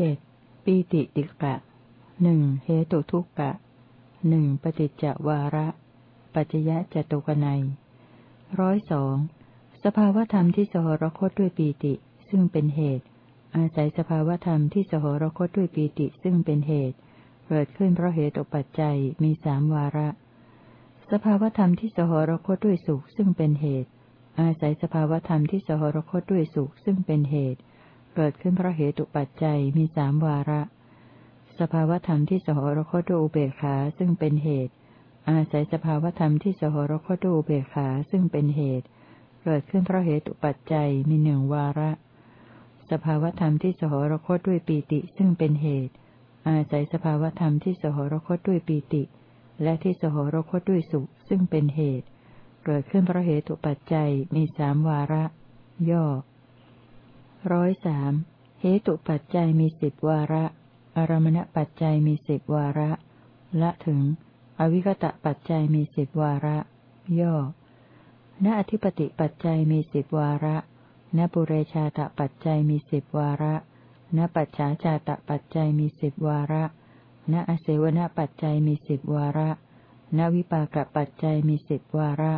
จ็ดปีติติกะหนึ่งเหตุทุกกะหนึ่งปฏิจจวาระ ปัจจยะจตุกนัยร้อยสองสภาวธรรมที่สหรคตด้วยปีติ ซึ่งเป็นเหตุ อาศัยสภาวธรรมที่สหรคตด้วยปีติซึ่งเป็นเหตุ เกิดขึ้นเพราะเหตุปัจจัยมีสามวาระ สภาวธรรมที่สหรคตด้วยสุขซึ่งเป็นเหตุ อาศัยสภาวธรรมที่สหรคตด้วยสุขซึ่งเป็นเหตุ เกิดขึ้นเพราะเหตุปัจจัยมีสามวาระ สภาวธรรมที่สหรคตด้วยอุเบกขาซึ่งเป็นเหตุ อาศัยสภาวธรรมที่สหรคตด้วยอุเบกขาซึ่งเป็นเหตุ เกิดขึ้นเพราะเหตุปัจจัยมีหนึ่งวาระ สภาวธรรมที่สหรคตด้วยปีติซึ่งเป็นเหตุ อาศัยสภาวธรรมที่สหรคตด้วยปีติ และที่สหรคตด้วยสุขซึ่งเป็นเหตุ เกิดขึ้นเพราะเหตุปัจจัยมีสามวาระ ย่อ ร้อยสามเหตุปัจจัยมีสิบวาระ อารมณปัจจัยมีสิบวาระ ละถึง อวิคตะปัจจัยมีสิบวาระ ย่อ ณอธิปติปัจจัยมีสิบวาระ ณปุเรชาตปัจจัยมีสิบวาระ ณปัจฉาชาตปัจจัยมีสิบวาระ ณอเสวนปัจจัยมีสิบวาระ ณวิปากปัจจัยมีสิบวาระ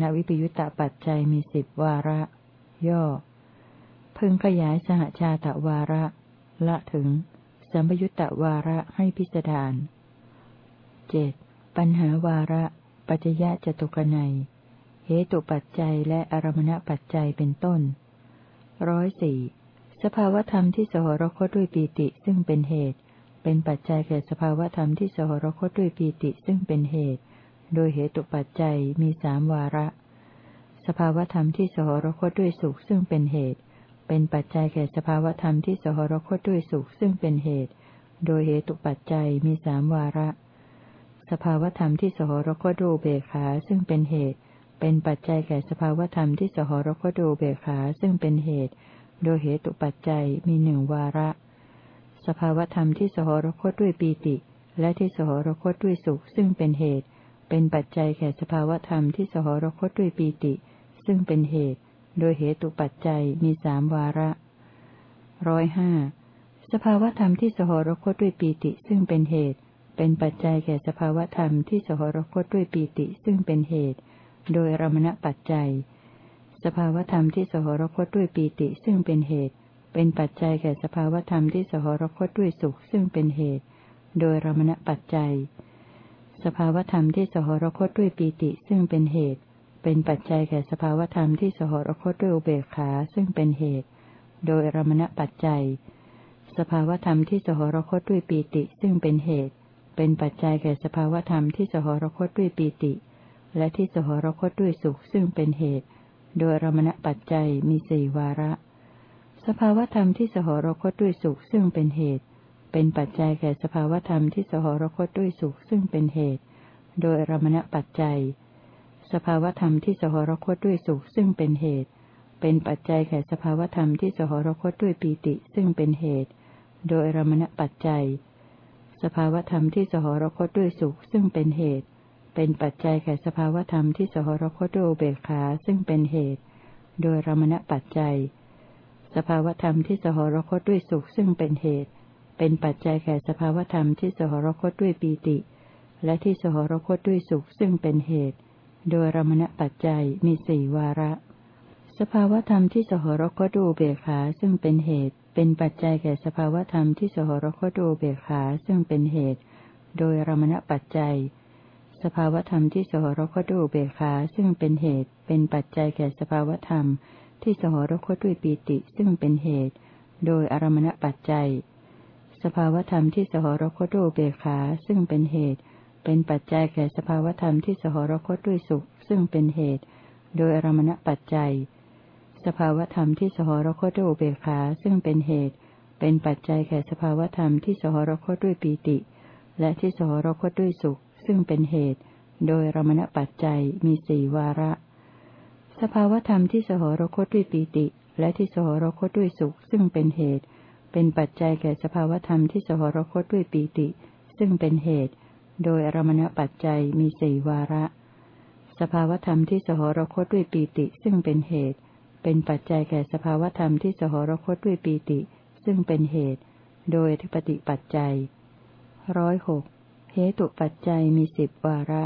ณวิปยุตตปัจจัยมีสิบวาระ ย่อ พึงขยายสหชาตวาระ ละถึง สัมยุตตวาระให้พิจารณาเจ็ดปัญหาวาระ ปัจจยะจตุกนัยเหตุปัจจัยและอารมณปัจจัยเป็นต้นร้อยสี่สภาวธรรมที่สหรคตด้วยปีติซึ่งเป็นเหตุ เป็นปัจจัยแก่สภาวธรรมที่สหรคตด้วยปีติซึ่งเป็นเหตุ โดยเหตุปัจจัยมีสามวาระ สภาวธรรมที่สหรคตด้วยสุขซึ่งเป็นเหตุ เป็นปัจจัยแก่สภาวธรรมที่สหรคตด้วยสุขซึ่งเป็นเหตุ โดยเหตุปัจจัยมีสามวาระ สภาวธรรมที่สหรคตด้วยเบขาซึ่งเป็นเหตุ เป็นปัจจัยแก่สภาวธรรมที่สหรคตดูเบขาซึ่งเป็นเหตุ โดยเหตุปัจจัยมีหนึ่งวาระ สภาวธรรมที่สหรคตด้วยปีติ และที่สหรคตด้วยสุขซึ่งเป็นเหตุ เป็นปัจจัยแก่สภาวธรรมที่สหรคตด้วยปีติ ซึ่งเป็นเหตุ โดยเหตุปัจจัยมีสามวาระร้อยห้าสภาวธรรมที่สหรคตด้วยปีติซึ่งเป็นเหตุ เป็นปัจจัยแก่สภาวธรรมที่สหรคตด้วยปีติซึ่งเป็นเหตุ โดยรมณปัจจัย สภาวธรรมที่สหรคตด้วยปีติซึ่งเป็นเหตุ เป็นปัจจัยแก่สภาวธรรมที่สหรคตด้วยสุขซึ่งเป็นเหตุ โดยรมณปัจจัย สภาวธรรมที่สหรคตด้วยปีติซึ่งเป็นเหตุ เป็นปัจจัยแก่สภาวธรรมที่สหรคตด้วยอุเบกขาซึ่งเป็นเหตุ โดยรมณปัจจัย สภาวธรรมที่สหรคตด้วยปีติซึ่งเป็นเหตุ เป็นปัจจัยแก่สภาวธรรมที่สหรคตด้วยปีติ และที่สหรคตด้วยสุขซึ่งเป็นเหตุ โดยรมณปัจจัยมีสี่วาระ สภาวธรรมที่สหรคตด้วยสุขซึ่งเป็นเหตุ เป็นปัจจัยแก่สภาวธรรมที่สหรคตด้วยสุขซึ่งเป็นเหตุ โดยรมณปัจจัย สภาวธรรมที่สหรคตด้วยสุขซึ่งเป็นเหตุ เป็นปัจจัยแก่สภาวธรรมที่สหรคตด้วยปีติซึ่งเป็นเหตุ โดยรมณปัจจัย สภาวธรรมที่สหรคตด้วยสุขซึ่งเป็นเหตุ เป็นปัจจัยแก่สภาวธรรมที่สหรคตด้วยเบกขาซึ่งเป็นเหตุ โดยรมณปัจจัย สภาวธรรมที่สหรคตด้วยสุขซึ่งเป็นเหตุ เป็นปัจจัยแก่สภาวธรรมที่สหรคตด้วยปีติ และที่สหรคตด้วยสุขซึ่งเป็นเหตุ โดยรมณปัจจัยมีสี่วาระ สภาวธรรมที่สหรคตด้วยเบขาซึ่งเป็นเหตุ เป็นปัจจัยแก่สภาวธรรมที่สหรคตด้วยเบขาซึ่งเป็นเหตุ โดยรมณปัจจัย สภาวธรรมที่สหรคตด้วยเบขาซึ่งเป็นเหตุ เป็นปัจจัยแก่สภาวธรรม ที่สหรคตด้วยปีติซึ่งเป็นเหตุ โดยอารมณปัจจัย สภาวธรรมที่สหรคตด้วยเบขาซึ่งเป็นเหตุ เป็นปัจจัยแก่สภาวธรรมที่สหรคตด้วยสุข ซึ่งเป็นเหตุ โดยอารมณปัจจัย สภาวธรรมที่สหรคตด้วยเบขาซึ่งเป็นเหตุ เป็นปัจจัยแก่สภาวธรรมที่สหรคตด้วยปีติ และที่สหรคตด้วยสุข ซึ่งเป็นเหตุ โดยรมณปัจจัยมีสี่วาระ สภาวธรรมที่สหรคตด้วยปีติ และที่สหรคตด้วยสุข ซึ่งเป็นเหตุ เป็นปัจจัยแก่สภาวธรรมที่สหรคตด้วยปีติ ซึ่งเป็นเหตุ โดยอรมณปัจจัยมีสี่วาระ สภาวธรรมที่สหรคตด้วยปีติซึ่งเป็นเหตุ เป็นปัจจัยแก่สภาวธรรมที่สหรคตด้วยปีติ ซึ่งเป็นเหตุ โดยทิปติปัจจัยร้อยหกเหตุปัจจัยมีสิบวาระ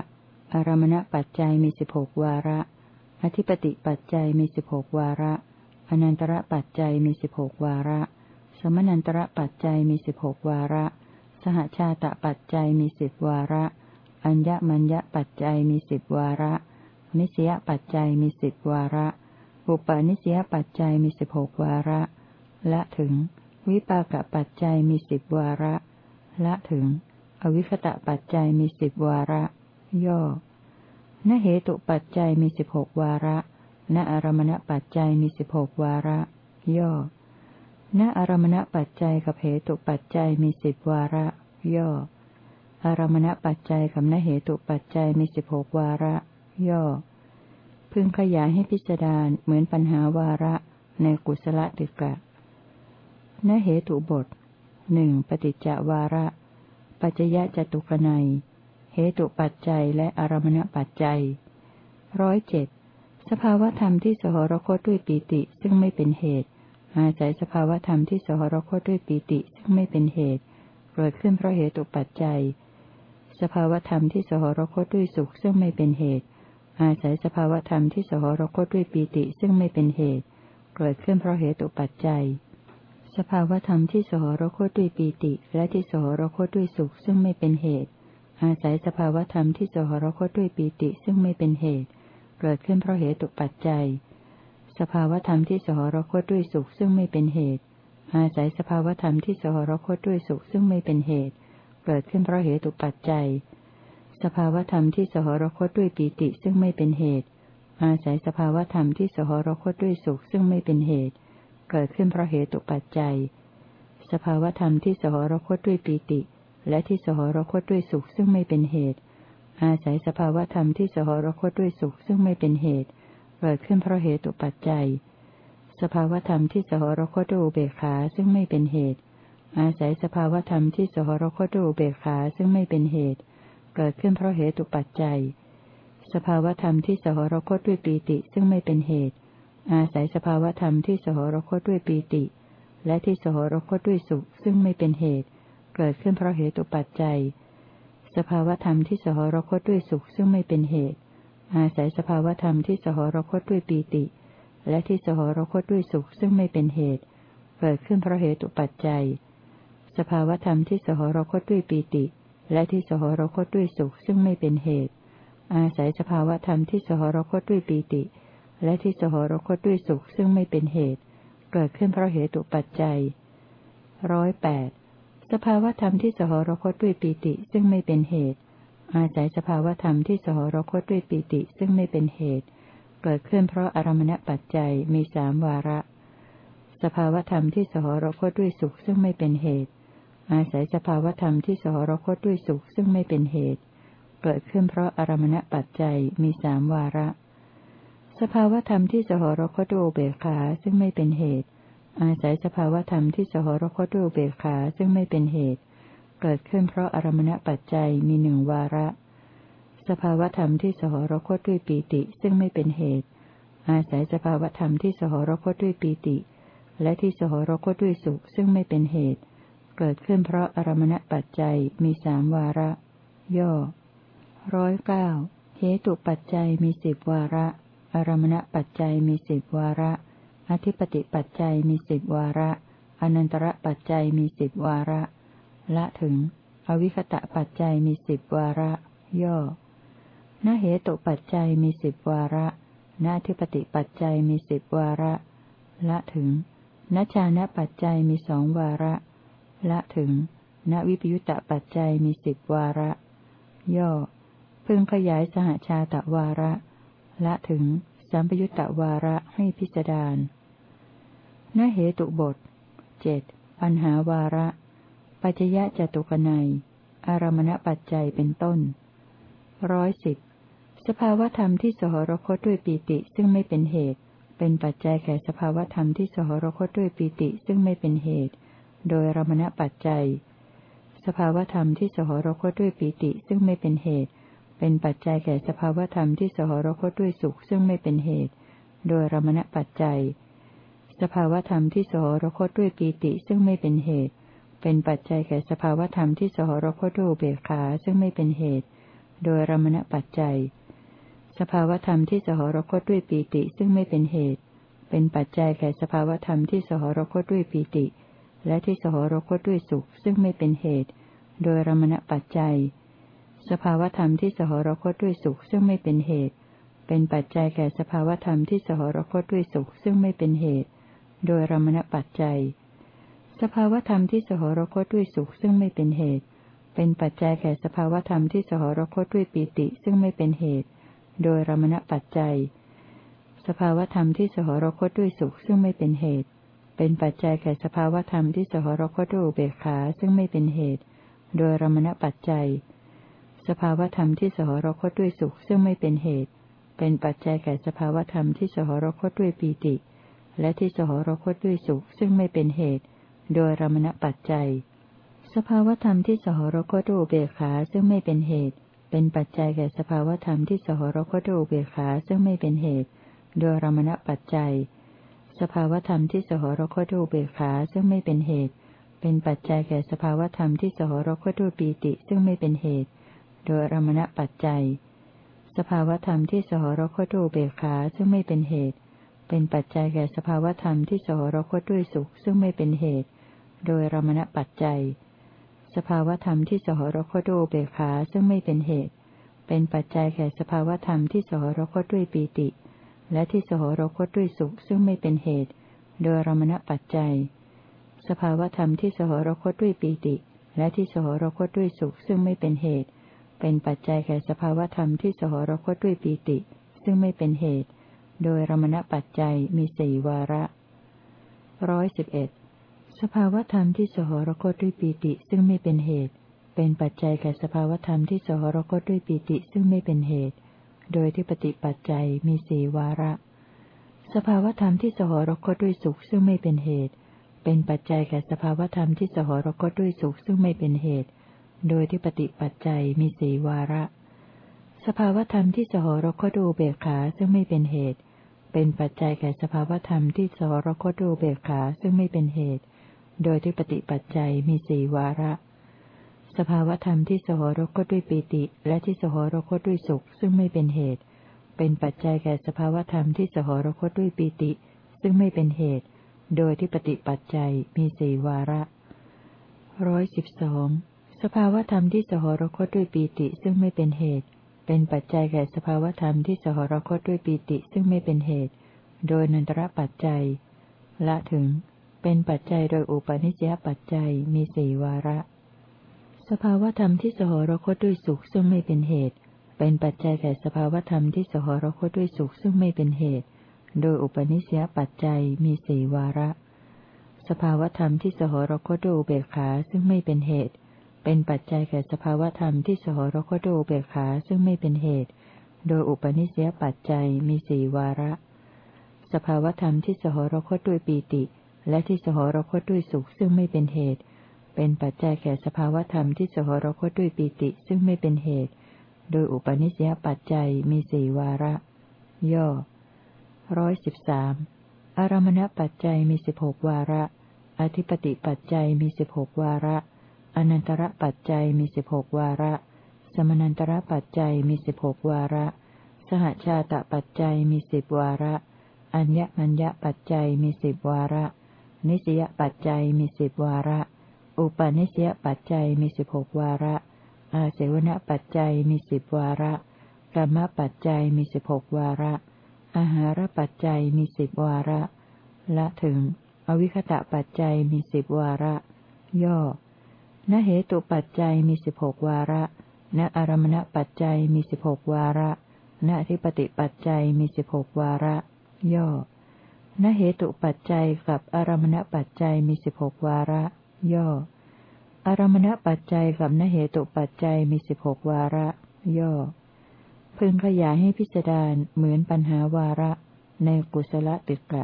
อารมณปัจจัยมีสิบหกวาระ อธิปติปัจจัยมีสิบหกวาระ อนันตระปัจจัยมีสิบหกวาระ สมนันตระปัจจัยมีสิบหกวาระ หชาตปัจจัยมีสิบวาระ อัญญมัญญปัจจัยมีสิบวาระ นิสยปัจจัยมีสิบวาระ อุปาณิสยปัจจัยมีสิบหกวาระ ละถึง วิปากปัจจัยมีสิบวาระ ละถึง อวิคตะปัจจัยมีสิบวาระ ย่อ นเหตุปัจจัยมีสิบหกวาระ ณอารมณปัจจัยมีสิบหกวาระ ย่อ ณอารมณปัจจัยกับเหตุปัจจัยมีสิบวาระ ย่อ อารมณปัจจัยกับนเหตุปัจจัยมีสิบหกวาระ ย่อ พึงขยายให้พิจารณาเหมือนปัญหาวาระในกุศลติกะนเหตุบทหนึ่งปฏิจจวาระ ปัจจยะจตุกนัยเหตุปัจจัยและอารมณปัจจัยร้อยเจ็ดสภาวธรรมที่สหรคตด้วยปีติซึ่งไม่เป็นเหตุ อาศัยสภาวธรรมที่สหรคตด้วยปีติซึ่งไม่เป็นเหตุ เกิดขึ้นเพราะเหตุปัจจัย สภาวธรรมที่สหรคตด้วยสุขซึ่งไม่เป็นเหตุ อาศัยสภาวธรรมที่สหรคตด้วยปีติซึ่งไม่เป็นเหตุ เกิดขึ้นเพราะเหตุปัจจัย สภาวธรรมที่สหรคตด้วยปีติ และที่สหรคตด้วยสุขซึ่งไม่เป็นเหตุ อาศัยสภาวธรรมที่สหรคตด้วยปีติซึ่งไม่เป็นเหตุ เกิดขึ้นเพราะเหตุปัจจัย สภาวธรรมที่สหรคตด้วยสุขซึ่งไม่เป็นเหตุ อาศัยสภาวธรรมที่สหรคตด้วยสุขซึ่งไม่เป็นเหตุ เกิดขึ้นเพราะเหตุปัจจัย สภาวธรรมที่สหรคตด้วยปีติซึ่งไม่เป็นเหตุ อาศัยสภาวธรรมที่สหรคตด้วยสุขซึ่งไม่เป็นเหตุ เกิดขึ้นเพราะเหตุปัจจัย สภาวธรรมที่สหรคตด้วยปีติ และที่สหรคตด้วยสุขซึ่งไม่เป็นเหตุ อาศัยสภาวธรรมที่สหรคตด้วยสุขซึ่งไม่เป็นเหตุเเกิดขึ้นเพราะเหตุปัจจัย สภาวธรรมที่สหรคตด้วยอุเบกขาซึ่งไม่เป็นเหตุ อาศัยสภาวธรรมที่สหรคตด้วยอุเบกขาซึ่งไม่เป็นเหตุ เกิดขึ้นเพราะเหตุปัจจัย สภาวธรรมที่สหรคตด้วยปีติซึ่งไม่เป็นเหตุ อาศัยสภาวธรรมที่สหรคตด้วยปีติ และที่สหรคตด้วยสุขซึ่งไม่เป็นเหตุ เกิดขึ้นเพราะเหตุปัจจัย สภาวธรรมที่สหรคตด้วยสุขซึ่งไม่เป็นเหตุ อาศัยสภาวธรรมที่สหรคตด้วยปีติ และที่สหรคตด้วยสุขซึ่งไม่เป็นเหตุ เกิดขึ้นเพราะเหตุปัจจัย สภาวธรรมที่สหรคตด้วยปีติ และที่สหรคตด้วยสุขซึ่งไม่เป็นเหตุ อาศัยสภาวธรรมที่สหรคตด้วยปีติ และที่สหรคตด้วยสุขซึ่งไม่เป็นเหตุ เกิดขึ้นเพราะเหตุปัจจัยร้อยแปดสภาวธรรมที่สหรคตด้วยปีติซึ่งไม่เป็นเหตุ อาศัยสภาวธรรมที่สหรคตด้วยปีติซึ่งไม่เป็นเหตุ เกิดขึ้นเพราะอารมณปัจจัยมีสามวาระ สภาวธรรมที่สหรคตด้วยสุขซึ่งไม่เป็นเหตุ อาศัยสภาวธรรมที่สหรคตด้วยสุขซึ่งไม่เป็นเหตุ เกิดขึ้นเพราะอารมณปัจจัยมีสามวาระ สภาวธรรมที่สหรคตด้วยเบขาซึ่งไม่เป็นเหตุ อาศัยสภาวธรรมที่สหรคตด้วยเบขาซึ่งไม่เป็นเหตุ เกิดขึ้นเพราะอารมณปัจจัยมีหนึ่งวาระ สภาวธรรมที่สหรคตด้วยปีติซึ่งไม่เป็นเหตุ อาศัยสภาวธรรมที่สหรคตด้วยปีติ และที่สหรคตด้วยสุขซึ่งไม่เป็นเหตุ เกิดขึ้นเพราะอารมณปัจจัยมีสามวาระ ย่อร้อยเก้าเหตุปัจจัยมีสิบวาระ อารมณปัจจัยมีสิบวาระ อธิปติปัจจัยมีสิบวาระ อนันตระปัจจัยมีสิบวาระ ละถึง อวิคตะปัจจัยมีสิบวาระ ย่อนเหตุปัจจัยมีสิบวาระนธิปติปัจจัยมีสิบวาระ ละถึงนชานะปัจจัยมีสองวาระ ละถึงณวิปยุตตะปัจจัยมีสิบวาระ ย่อ พึงขยายสหชาตะวาระ ละถึงสัมปยุตตะวาระให้พิจารณานเหตุบทเจ็ดปัญหาวาระ ปัจจยะจตุกนัย อารมณปัจจัยเป็นต้นร้อยสิบสภาวธรรมที่สหรคตด้วยปีติซึ่งไม่เป็นเหตุ เป็นปัจจัยแก่สภาวธรรมที่สหรคตด้วยปีติซึ่งไม่เป็นเหตุ โดยรมณปัจจัย สภาวธรรมที่สหรคตด้วยปีติซึ่งไม่เป็นเหตุ เป็นปัจจัยแก่สภาวธรรมที่สหรคตด้วยสุขซึ่งไม่เป็นเหตุ โดยรมณปัจจัย สภาวธรรมที่สหรคตด้วยปีติซึ่งไม่เป็นเหตุ เป็นปัจจัยแก่สภาวธรรมที่สหรคตด้วยเบกขาซึ่งไม่เป็นเหตุ โดยรมณปัจจัย สภาวธรรมที่สหรคตด้วยปีติซึ่งไม่เป็นเหตุ เป็นปัจจัยแก่สภาวธรรมที่สหรคตด้วยปีติ และที่สหรคตด้วยสุขซึ่งไม่เป็นเหตุ โดยรมณปัจจัย สภาวธรรมที่สหรคตด้วยสุขซึ่งไม่เป็นเหตุ เป็นปัจจัยแก่สภาวธรรมที่สหรคตด้วยสุขซึ่งไม่เป็นเหตุ โดยรมณปัจจัย สภาวธรรมที่สหรคตด้วยสุขซึ่งไม่เป็นเหตุ เป็นปัจจัยแก่สภาวธรรมที่สหรคตด้วยปีติซึ่งไม่เป็นเหตุ โดยรมณปัจจัย สภาวธรรมที่สหรคตด้วยสุขซึ่งไม่เป็นเหตุ เป็นปัจจัยแก่สภาวธรรมที่สหรคตด้วยเบกขาซึ่งไม่เป็นเหตุ โดยรมณปัจจัย สภาวธรรมที่สหรคตด้วยสุขซึ่งไม่เป็นเหตุ เป็นปัจจัยแก่สภาวธรรมที่สหรคตด้วยปีติ และที่สหรคตด้วยสุขซึ่งไม่เป็นเหตุ โดยรมณปัจจัย สภาวธรรมที่สหรคตอุเบขาซึ่งไม่เป็นเหตุ เป็นปัจจัยแก่สภาวธรรมที่สหรคตอุเบขาซึ่งไม่เป็นเหตุ โดยรมณปัจจัย สภาวธรรมที่สหรคตอุเบขาซึ่งไม่เป็นเหตุ เป็นปัจจัยแก่สภาวธรรมที่สหรคตุปีติซึ่งไม่เป็นเหตุ โดยรมณปัจจัย สภาวธรรมที่สหรคตุเบขาซึ่งไม่เป็นเหตุ เป็นปัจจัยแก่สภาวธรรมที่สหรคตด้วยสุขซึ่งไม่เป็นเหตุ โดยรมณปัจจัย สภาวธรรมที่สหรคตด้วยเบขาซึ่งไม่เป็นเหตุ เป็นปัจจัยแก่สภาวธรรมที่สหรคตด้วยปีติ และที่สหรคตด้วยสุขซึ่งไม่เป็นเหตุ โดยรมณปัจจัย สภาวธรรมที่สหรคตด้วยปีติ และที่สหรคตด้วยสุขซึ่งไม่เป็นเหตุ เป็นปัจจัยแก่สภาวธรรมที่สหรคตด้วยปีติ ซึ่งไม่เป็นเหตุ โดยรมณปัจจัยมีสี่วาระร้อยสิบเอ็ด สภาวธรรมที่สหรคตด้วยปีติซึ่งไม่เป็นเหตุ เป็นปัจจัยแก่สภาวธรรมที่สหรคตด้วยปีติซึ่งไม่เป็นเหตุ โดยที่ปฏิปัจจัยมีสีวาระ สภาวธรรมที่สหรคตด้วยสุขซึ่งไม่เป็นเหตุ เป็นปัจจัยแก่สภาวธรรมที่สหรคตด้วยสุขซึ่งไม่เป็นเหตุ โดยที่ปฏิปัจจัยมีสีวาระ สภาวธรรมที่สหรคตดูเบกขาซึ่งไม่เป็นเหตุ เป็นปัจจัยแก่สภาวธรรมที่สหรคตดูเบกขาซึ่งไม่เป็นเหตุ โดยที่ปฏิปัจจัยมีสี่วาระ สภาวธรรมที่สหรคตด้วยปีติ และที่สหรคตด้วยสุข ซึ่งไม่เป็นเหตุ เป็นปัจจัยแก่สภาวธรรมที่สหรคตด้วยปีติ ซึ่งไม่เป็นเหตุ โดยที่ปฏิปัจจัยมีสี่วาระร้อยสิบสองสภาวธรรมที่สหรคตด้วยปีติซึ่งไม่เป็นเหตุ เป็นปัจจัยแก่สภาวธรรมที่สหรคตด้วยปีติซึ่งไม่เป็นเหตุ โดยนันตระปัจจัย ละถึง เป็นปัจจัยโดยอุปนิสยปัจจัยมีสี่วาระ สภาวธรรมที่สหรคตด้วยสุขซึ่งไม่เป็นเหตุ เป็นปัจจัยแก่สภาวธรรมที่สหรคตด้วยสุขซึ่งไม่เป็นเหตุ โดยอุปนิสยปัจจัยมีสี่วาระ สภาวธรรมที่สหรคตด้วยอุเบกขาซึ่งไม่เป็นเหตุ เป็นปัจจัยแก่สภาวธรรมที่สหรคตด้วยอุเบกขาซึ่งไม่เป็นเหตุ โดยอุปนิสยปัจจัยมีสี่วาระ สภาวธรรมที่สหรคตด้วยปีติ และที่สหรคตด้วยสุขซึ่งไม่เป็นเหตุ เป็นปัจจัยแก่สภาวธรรมที่สหรคตด้วยปีติซึ่งไม่เป็นเหตุ โดยอุปนิสยปัจจัยมีสี่วาระ ย่อร้อยสิบสามอารมณปัจจัยมีสิบหกวาระ อธิปติปัจจัยมีสิบหกวาระ อนันตระปัจจัยมีสิบหกวาระ สมนันตระปัจจัยมีสิบหกวาระ สหชาตปัจจัยมีสิบวาระ อัญญมัญญปัจจัยมีสิบวาระ นิสยปัจจัยมีสิบวาระ อุปนิสยปัจจัยมีสิบหกวาระ อาเสวนปัจจัยมีสิบวาระกรรมปัจจัยมีสิบหกวาระ อาหารปัจจัยมีสิบวาระ ละถึง อวิคตะปัจจัยมีสิบวาระ ย่อนเหตุปัจจัยมีสิบหกวาระ ณอารมณปัจจัยมีสิบหกวาระ ณทิปติปัจจัยมีสิบหกวาระ ย่อ นเหตุปัจจัยกับอารมณปัจจัยมีสิบหกวาระ ย่อ อารมณปัจจัยกับนเหตุปัจจัยมีสิบหกวาระ ย่อ พึงขยายให้พิจารณาเหมือนปัญหาวาระ ในกุศลติกะ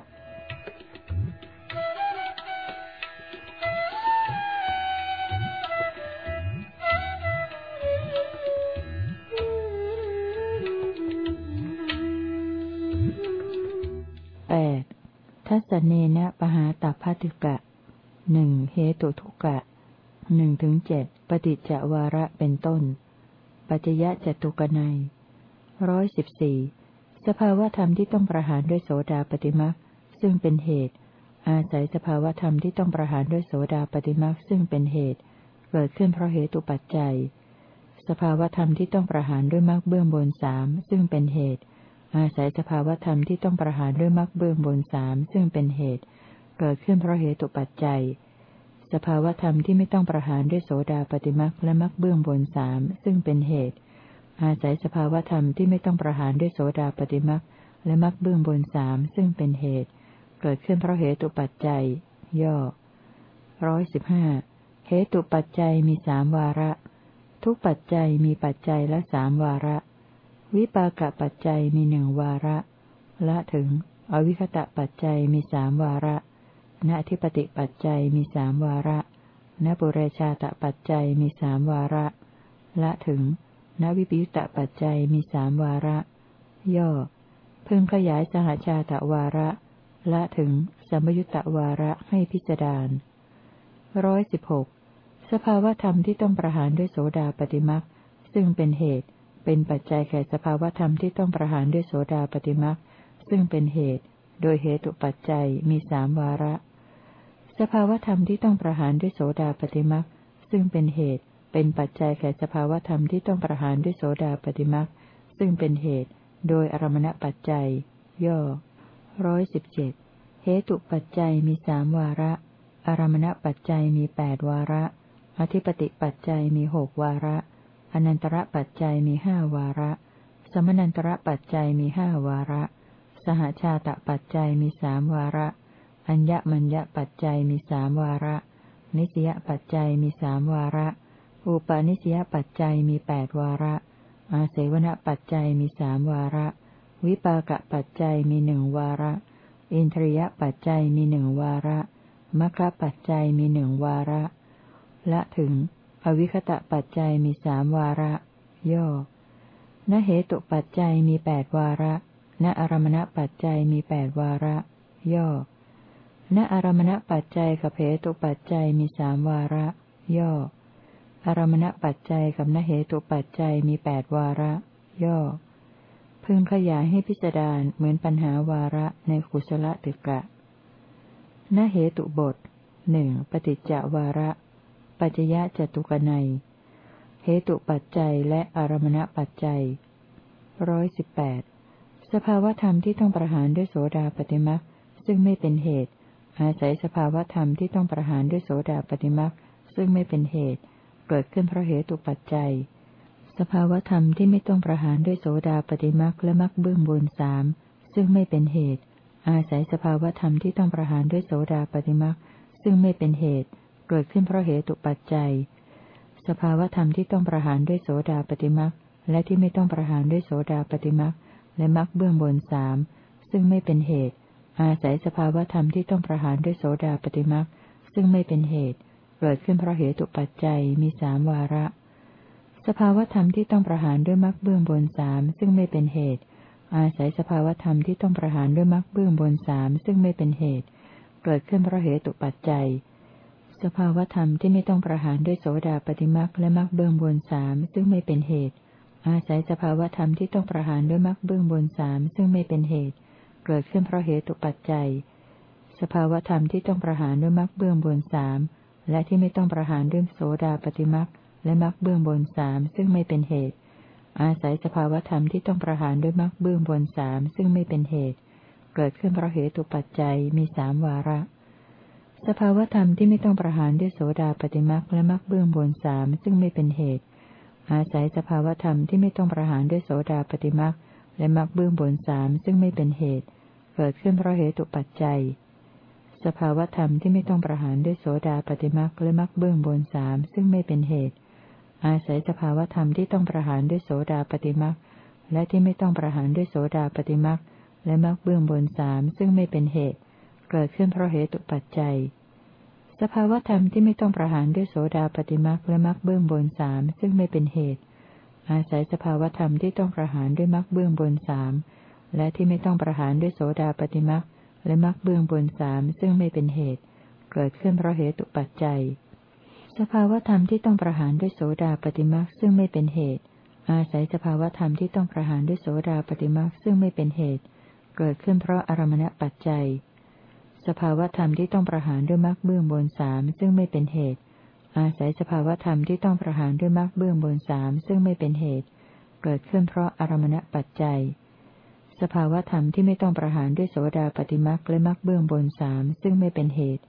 เนนะปหาตัพพติกะหนึ่งเหตุทุกะหนึ่งถึงเจ็ดปฏิจจวาระเป็นต้น ปัจจยะจตุกนัยร้อยสิบสี่สภาวธรรมที่ต้องประหารด้วยโสดาปฏิมักซึ่งเป็นเหตุ อาศัยสภาวธรรมที่ต้องประหารด้วยโสดาปฏิมักซึ่งเป็นเหตุ เกิดขึ้นเพราะเหตุปัจจัย สภาวธรรมที่ต้องประหารด้วยมรรคเบื้องบนสามซึ่งเป็นเหตุ อาศัยสภาวธรรมที่ต้องประหารด้วยมรรคเบื้องบนสามซึ่งเป็นเหตุ เกิดขึ้นเพราะเหตุปัจจัย สภาวธรรมที่ไม่ต้องประหารด้วยโสดาปฏิมักและมรรคเบื้องบนสามซึ่งเป็นเหตุ อาศัยสภาวธรรมที่ไม่ต้องประหารด้วยโสดาปฏิมักและมักเบื้องบนสามซึ่งเป็นเหตุ เกิดขึ้นเพราะเหตุปัจจัย ย่อร้อยสิบห้าเหตุปัจจัยมีสามวาระ ทุกปัจจัยมีปัจจัยละสามวาระ วิปากปัจจัยมีหนึ่งวาระ ละถึง อวิคตะปัจจัยมีสามวาระณทิปติปัจจัยมีสามวาระณปุเรชาตปัจจัยมีสามวาระ ละถึงณวิปยุตตปัจจัยมีสามวาระ ย่อ พึงขยายสหชาตวาระ ละถึงสัมยุตตวาระให้พิจารณาร้อยสิบหกสภาวธรรมที่ต้องประหารด้วยโสดาปฏิมักซึ่งเป็นเหตุ เป็นปัจจัยแก่สภาวธรรมที่ต้องประหารด้วยโสดาปฏิมักซึ่งเป็นเหตุ โดยเหตุปัจจัยมีสามวาระ สภาวธรรมที่ต้องประหารด้วยโสดาปฏิมักซึ่งเป็นเหตุ เป็นปัจจัยแก่สภาวธรรมที่ต้องประหารด้วยโสดาปฏิมักซึ่งเป็นเหตุ โดยอารมณปัจจัย ย่อร้อยสิบเจ็ดเหตุปัจจัยมีสามวาระ อารมณปัจจัยมีแปดวาระ อธิปติปัจจัยมีหกวาระ อนันตระปัจจัยมีห้าวาระ สมนันตระปัจจัยมีห้าวาระ สหชาตปัจจัยมีสามวาระ อัญญมัญญปัจจัยมีสามวาระ นิสยปัจจัยมีสามวาระ อุปาณิสยปัจจัยมีแปดวาระ อาเสวนปัจจัยมีสามวาระ วิปากะปัจจัยมีหนึ่งวาระ อินทรียปัจจัยมีหนึ่งวาระมัคคปัจจัยมีหนึ่งวาระ ละถึง อวิคตะปัจจัยมีสามวาระ ย่อนเหตุปัจจัยมีแปดวาระ ณอารมณปัจจัยมีแปดวาระ ย่อ ณอารมณปัจจัยกับเหตุปัจจัยมีสามวาระ ย่อ อารมณปัจจัยกับนเหตุปัจจัยมีแปดวาระ ย่อ พึงขยายให้พิจารณาเหมือนปัญหาวาระในกุศลตึกะนเหตุบทหนึ่งปฏิจจวาระ ปัจจยะจตุกนัย เหตุปัจจัยและอารมณปัจจัยร้อยสิบแปดสภาวธรรมที่ต้องประหารด้วยโสดาปฏิมักซึ่งไม่เป็นเหตุ อาศัยสภาวธรรมที่ต้องประหารด้วยโสดาปฏิมักซึ่งไม่เป็นเหตุ เกิดขึ้นเพราะเหตุปัจจัย สภาวธรรมที่ไม่ต้องประหารด้วยโสดาปฏิมักและมักเบื้องบนสามซึ่งไม่เป็นเหตุ อาศัยสภาวธรรมที่ต้องประหารด้วยโสดาปฏิมักซึ่งไม่เป็นเหตุ เกิดขึ้นเพราะเหตุปัจจัย สภาวธรรมที่ต้องประหารด้วยโสดาปฏิมักและที่ไม่ต้องประหารด้วยโสดาปฏิมักและมักเบื้องบนสามซึ่งไม่เป็นเหตุ อาศัยสภาวธรรมที่ต้องประหารด้วยโสดาปฏิมักซึ่งไม่เป็นเหตุ เกิดขึ้นเพราะเหตุปัจจัยมีสามวาระ สภาวธรรมที่ต้องประหารด้วยมรรคเบื้องบนสามซึ่งไม่เป็นเหตุ อาศัยสภาวธรรมที่ต้องประหารด้วยมรรคเบื้องบนสามซึ่งไม่เป็นเหตุ เกิดขึ้นเพราะเหตุปัจจัย สภาวธรรมที่ไม่ต้องประหารด้วยโสดาปฏิมรรคและมรรคเบื้องบนสามซึ่งไม่เป็นเหตุ อาศัยสภาวธรรมที่ต้องประหารด้วยมรรคเบื้องบนสามซึ่งไม่เป็นเหตุ เกิดขึ้นเพราะเหตุปัจจัย สภาวธรรมที่ต้องประหารด้วยมรรคเบื้องบนสามและที่ไม่ต้องประหารด้วยโสดาปฏิมักและมักเบื้องบนสามซึ่งไม่เป็นเหตุ อาศัยสภาวธรรมที่ต้องประหารด้วยมักเบื้องบนสามซึ่งไม่เป็นเหตุ เกิดขึ้นเพราะเหตุปัจจัยมีสามวาระ สภาวธรรมที่ไม่ต้องประหารด้วยโสดาปฏิมักและมักเบื้องบนสามซึ่งไม่เป็นเหตุ อาศัยสภาวธรรมที่ไม่ต้องประหารด้วยโสดาปฏิมักและมักเบื้องบนสามซึ่งไม่เป็นเหตุ เกิดขึ้นเพราะเหตุปัจจัย สภาวธรรมที่ไม่ต้องประหารด้วยโสดาปฏิมักและมักเบื้องบนสามซึ่งไม่เป็นเหตุ อาศัยสภาวธรรมที่ต้องประหารด้วยโสดาปฏิมักและที่ไม่ต้องประหารด้วยโสดาปฏิมักและมักเบื้องบนสามซึ่งไม่เป็นเหตุเเกิดขึ้นเพราะเหตุปัจจัย สภาวธรรมที่ไม่ต้องประหารด้วยโสดาปฏิมักและมักเบื้องบนสามซึ่งไม่เป็นเหตุ อาศัยสภาวธรรมที่ต้องประหารด้วยมักเบื้องบนสามและที่ไม่ต้องประหารด้วยโสดาปฏิมักและมรรคเบื้องบนสามซึ่งไม่เป็นเหตุ เกิดขึ้นเพราะเหตุปัจจัย สภาวธรรมที่ต้องประหารด้วยโสดาปฏิมักซึ่งไม่เป็นเหตุ อาศัยสภาวธรรมที่ต้องประหารด้วยโสดาปฏิมักซึ่งไม่เป็นเหตุ เกิดขึ้นเพราะอารมณปัจจัย สภาวธรรมที่ต้องประหารด้วยมรรคเบื้องบนสามซึ่งไม่เป็นเหตุ อาศัยสภาวธรรมที่ต้องประหารด้วยมรรคเบื้องบนสามซึ่งไม่เป็นเหตุ เกิดขึ้นเพราะอารมณปัจจัย สภาวธรรมที่ไม่ต้องประหารด้วยโสดาปฏิมักและมรรคเบื้องบนสามซึ่งไม่เป็นเหตุ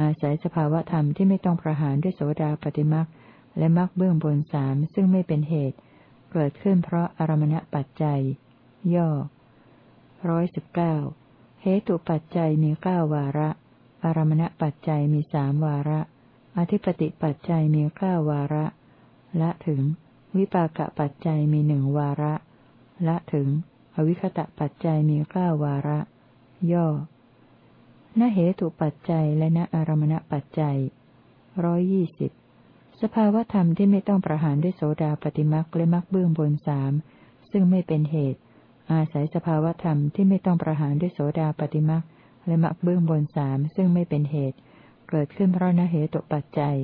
อาศัยสภาวธรรมที่ไม่ต้องประหารด้วยโสดาปฏิมักและมักเบื้องบนสามซึ่งไม่เป็นเหตุ เกิดขึ้นเพราะอารมณปัจจัย ย่อร้อยสิบเก้า เหตุปัจจัยมีเก้าวาระ อารมณปัจจัยมีสามวาระ อธิปติปัจจัยมีเก้าวาระ ละถึง วิปากปัจจัยมีหนึ่งวาระ ละถึง อวิคตะปัจจัยมีเก้าวาระ ย่อนเหตุปัจจัยและณอารมณปัจจัยร้อยยี่สิบสภาวธรรมที่ไม่ต้องประหารด้วยโสดาปฏิมักและมักเบื้องบนสามซึ่งไม่เป็นเหตุ อาศัยสภาวธรรมที่ไม่ต้องประหารด้วยโสดาปฏิมักและมักเบื้องบนสามซึ่งไม่เป็นเหตุ เกิดขึ้นเพราะนเหตุปัจจัย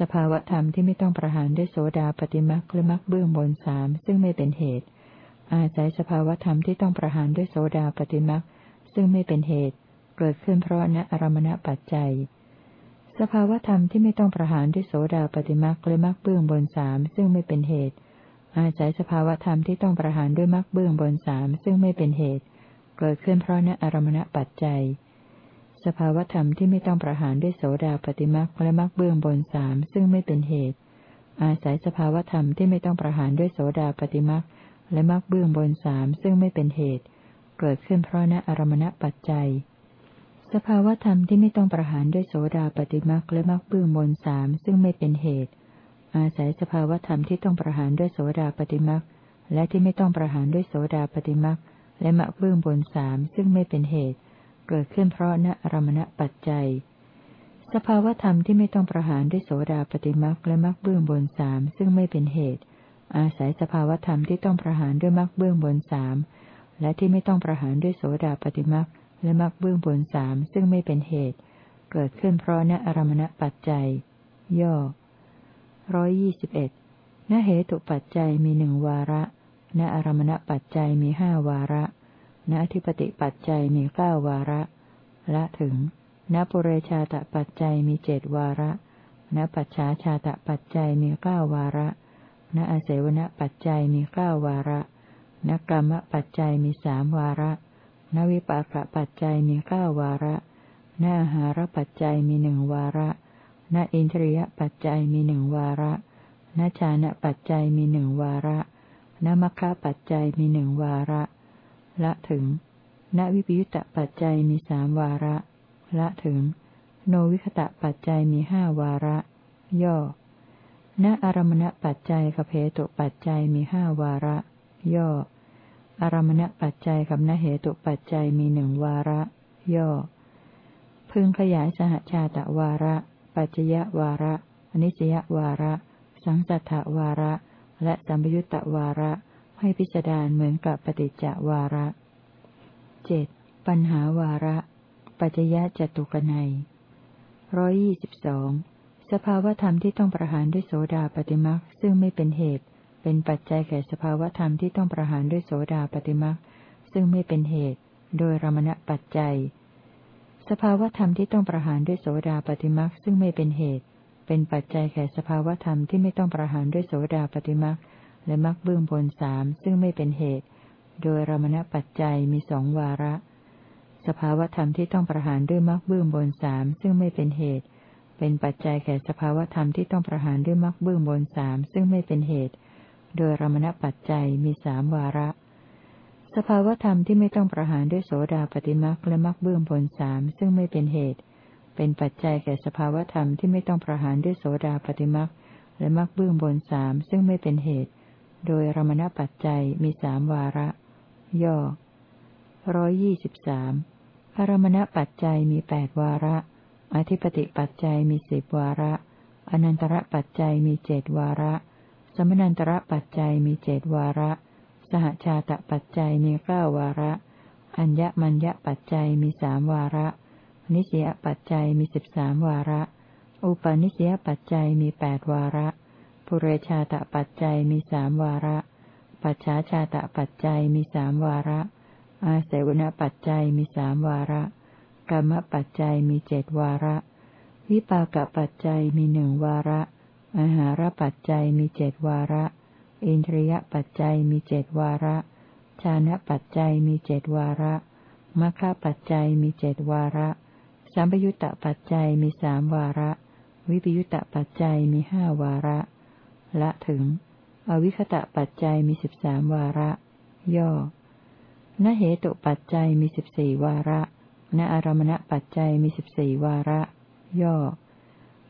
สภาวธรรมที่ไม่ต้องประหารด้วยโสดาปฏิมักและมักเบื้องบนสามซึ่งไม่เป็นเหตุ อาศัยสภาวธรรมที่ต้องประหารด้วยโสดาปฏิมักซึ่งไม่เป็นเหตุ เกิดขึ้นเพราะณอารมณปัจจัย สภาวธรรมที่ไม่ต้องประหารด้วยโสดาปฏิมักและมักเบื้องบนสามซึ่งไม่เป็นเหตุ อาศัยสภาวธรรมที่ต้องประหารด้วยมักเบื้องบนสามซึ่งไม่เป็นเหตุ เกิดขึ้นเพราะณอารมณปัจจัย สภาวธรรมที่ไม่ต้องประหารด้วยโสดาปฏิมักและมักเบื้องบนสามซึ่งไม่เป็นเหตุ อาศัยสภาวธรรมที่ไม่ต้องประหารด้วยโสดาปฏิมักและมักเบื้องบนสามซึ่งไม่เป็นเหตุ เกิดขึ้นเพราะณอารมณปัจจัย สภาวธรรมที่ไม่ต้องประหารด้วยโสดาปฏิมักและมักเบื้องบนสามซึ่งไม่เป็นเหตุ อาศัยสภาวธรรมที่ต้องประหารด้วยโสดาปฏิมักและที่ไม่ต้องประหารด้วยโสดาปฏิมักและมักเบื้องบนสามซึ่งไม่เป็นเหตุ เกิดขึ้นเพราะณอารมณปัจจัย สภาวธรรมที่ไม่ต้องประหารด้วยโสดาปฏิมักและมักเบื้องบนสามซึ่งไม่เป็นเหตุ อาศัยสภาวธรรมที่ต้องประหารด้วยมักเบื้องบนสามและที่ไม่ต้องประหารด้วยโสดาปฏิมักและมรรคเบื้องบนสามซึ่งไม่เป็นเหตุ เกิดขึ้นเพราะณอารมณปัจจัย ย่อ ร้อยยี่สิบเอ็ดณเหตุปัจจัยมีหนึ่งวาระ ณอารมณปัจจัยมีห้าวาระ ณอธิปติปัจจัยมีเก้าวาระ ละถึง ณปุเรชาตปัจจัยมีเจดวาระ ณปัจฉาชาตปัจจัยมีเก้าวาระ ณอาเสวนปัจจัยมีเก้าวาระ ณกรรมปัจจัยมีสามวาระนวิปากปัจจัยมีเก้าวาระนอาหารปัจจัยมีหนึ่งวาระ นอินทรียปัจจัยมีหนึ่งวาระนชานะปัจจัยมีหนึ่งวาระนมัคคะปัจจัยมีหนึ่งวาระ ละถึงนวิปยุตตปัจจัยมีสามวาระ ละถึง โนวิคตะปัจจัยมีห้าวาระ ย่อ ณอารมณปัจจัยกเพตุปัจจัยมีห้าวาระ ย่อ อารมณปัจจัยกับนเหตุปัจจัยมีหนึ่งวาระ ย่อ พึงขยายสหชาตวาระ ปัจจยวาระ อนิสยวาระ สังสัทธวาระ และสัมยุตตวาระ ให้พิจารณาเหมือนกับปฏิจจวาระเจ็ดปัญหาวาระ ปัจจยะจตุกนัยร้อยี่สิบสองสภาวธรรมที่ต้องประหารด้วยโสดาปฏิมักซึ่งไม่เป็นเหตุ เป็นปัจจัยแก่สภาวธรรมที่ต้องประหารด้วยโสดาปฏิมักซึ่งไม่เป็นเหตุ โดยรมณปัจจัย สภาวธรรมที่ต้องประหารด้วยโสดาปฏิมักซึ่งไม่เป็นเหตุ เป็นปัจจัยแก่สภาวธรรมที่ไม่ต้องประหารด้วยโสดาปฏิมักและมักเบื้องบนสามซึ่งไม่เป็นเหตุ โดยรมณปัจจัยมีสองวาระ สภาวธรรมที่ต้องประหารด้วยมักเบื้องบนสามซึ่งไม่เป็นเหตุ เป็นปัจจัยแก่สภาวธรรมที่ต้องประหารด้วยมักเบื้องบนสามซึ่งไม่เป็นเหตุ โดยรมณปัจจัยมีสามวาระ สภาวธรรมที่ไม่ต้องประหารด้วยโสดาปฏิมักและมักเบื้องผลสามซึ่งไม่เป็นเหตุ เป็นปัจจัยแก่สภาวธรรมที่ไม่ต้องประหารด้วยโสดาปฏิมักและมักเบื้องบนสามซึ่งไม่เป็นเหตุ โดยรมณปัจจัยมีสามวาระ ย่อร้อยยี่สิบสามอารมณปัจจัยมีแปดวาระ อธิปติปัจจัยมีสิบวาระ อนันตระปัจจัยมีเจดวาระ สมนันตระปัจจัยมีเจดวาระ สหชาตปัจจัยมีเก้าวาระ อัญญมัญญปัจจัยมีสามวาระ นิสยปัจจัยมีสิบสามวาระ อุปาณิสยปัจจัยมีแปดวาระ ปุเรชาตปัจจัยมีสามวาระ ปัจฉาชาตปัจจัยมีสามวาระ อาเสวนปัจจัยมีสามวาระ กรรมปัจจัยมีเจดวาระ วิปากปัจจัยมีหนึ่งวาระอาหารปัจจัยมีเจดวาระ อินทรียปัจจัยมีเจดวาระ ชานะปัจจัยมีเจดวาระมัคคะปัจจัยมีเจดวาระ สัมปยุตตปัจจัยมีสามวาระ วิปยุตตปัจจัยมีห้าวาระ ละถึง อวิคตะปัจจัยมีสิบสามวาระ ย่อนเหตุปัจจัยมีสิบสี่วาระ ณอารมณปัจจัยมีสิบสี่วาระ ย่อ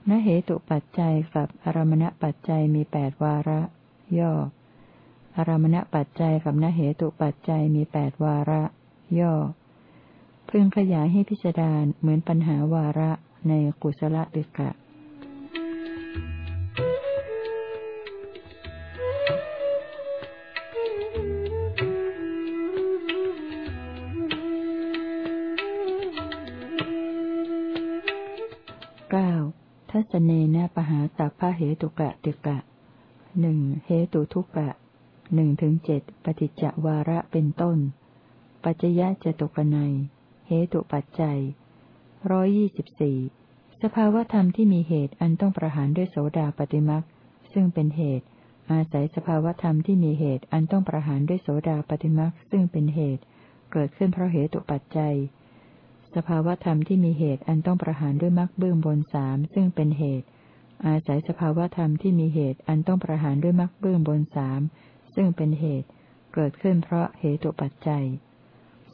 นเหตุปัจจัยกับอารมณปัจจัยมีแปดวาระ ย่อ อารมณปัจจัยกับนเหตุปัจจัยมีแปดวาระ ย่อ พึงขยายให้พิจารณาเหมือนปัญหาวาระในกุศลติกะทัศเนนะปหาตัพพะเหตุกะติกะ หนึ่งเหตุทุกะหนึ่งถึงเจ็ดปฏิจจวาระเป็นต้น ปัจจยะจตุกนัยเหตุปัจจัยร้อยยี่สิบสี่สภาวธรรมที่มีเหตุอันต้องประหารด้วยโสดาปฏิมักซึ่งเป็นเหตุ อาศัยสภาวธรรมที่มีเหตุอันต้องประหารด้วยโสดาปฏิมักซึ่งเป็นเหตุ เกิดขึ้นเพราะเหตุปัจจัย สภาวธรรมที่มีเหตุอันต้องประหารด้วยมรรคเบื้องบนสามซึ่งเป็นเหตุ อาศัยสภาวธรรมที่มีเหตุอันต้องประหารด้วยมรรคเบื้องบนสามซึ่งเป็นเหตุเกิดขึ้นเพราะเหตุปัจจัย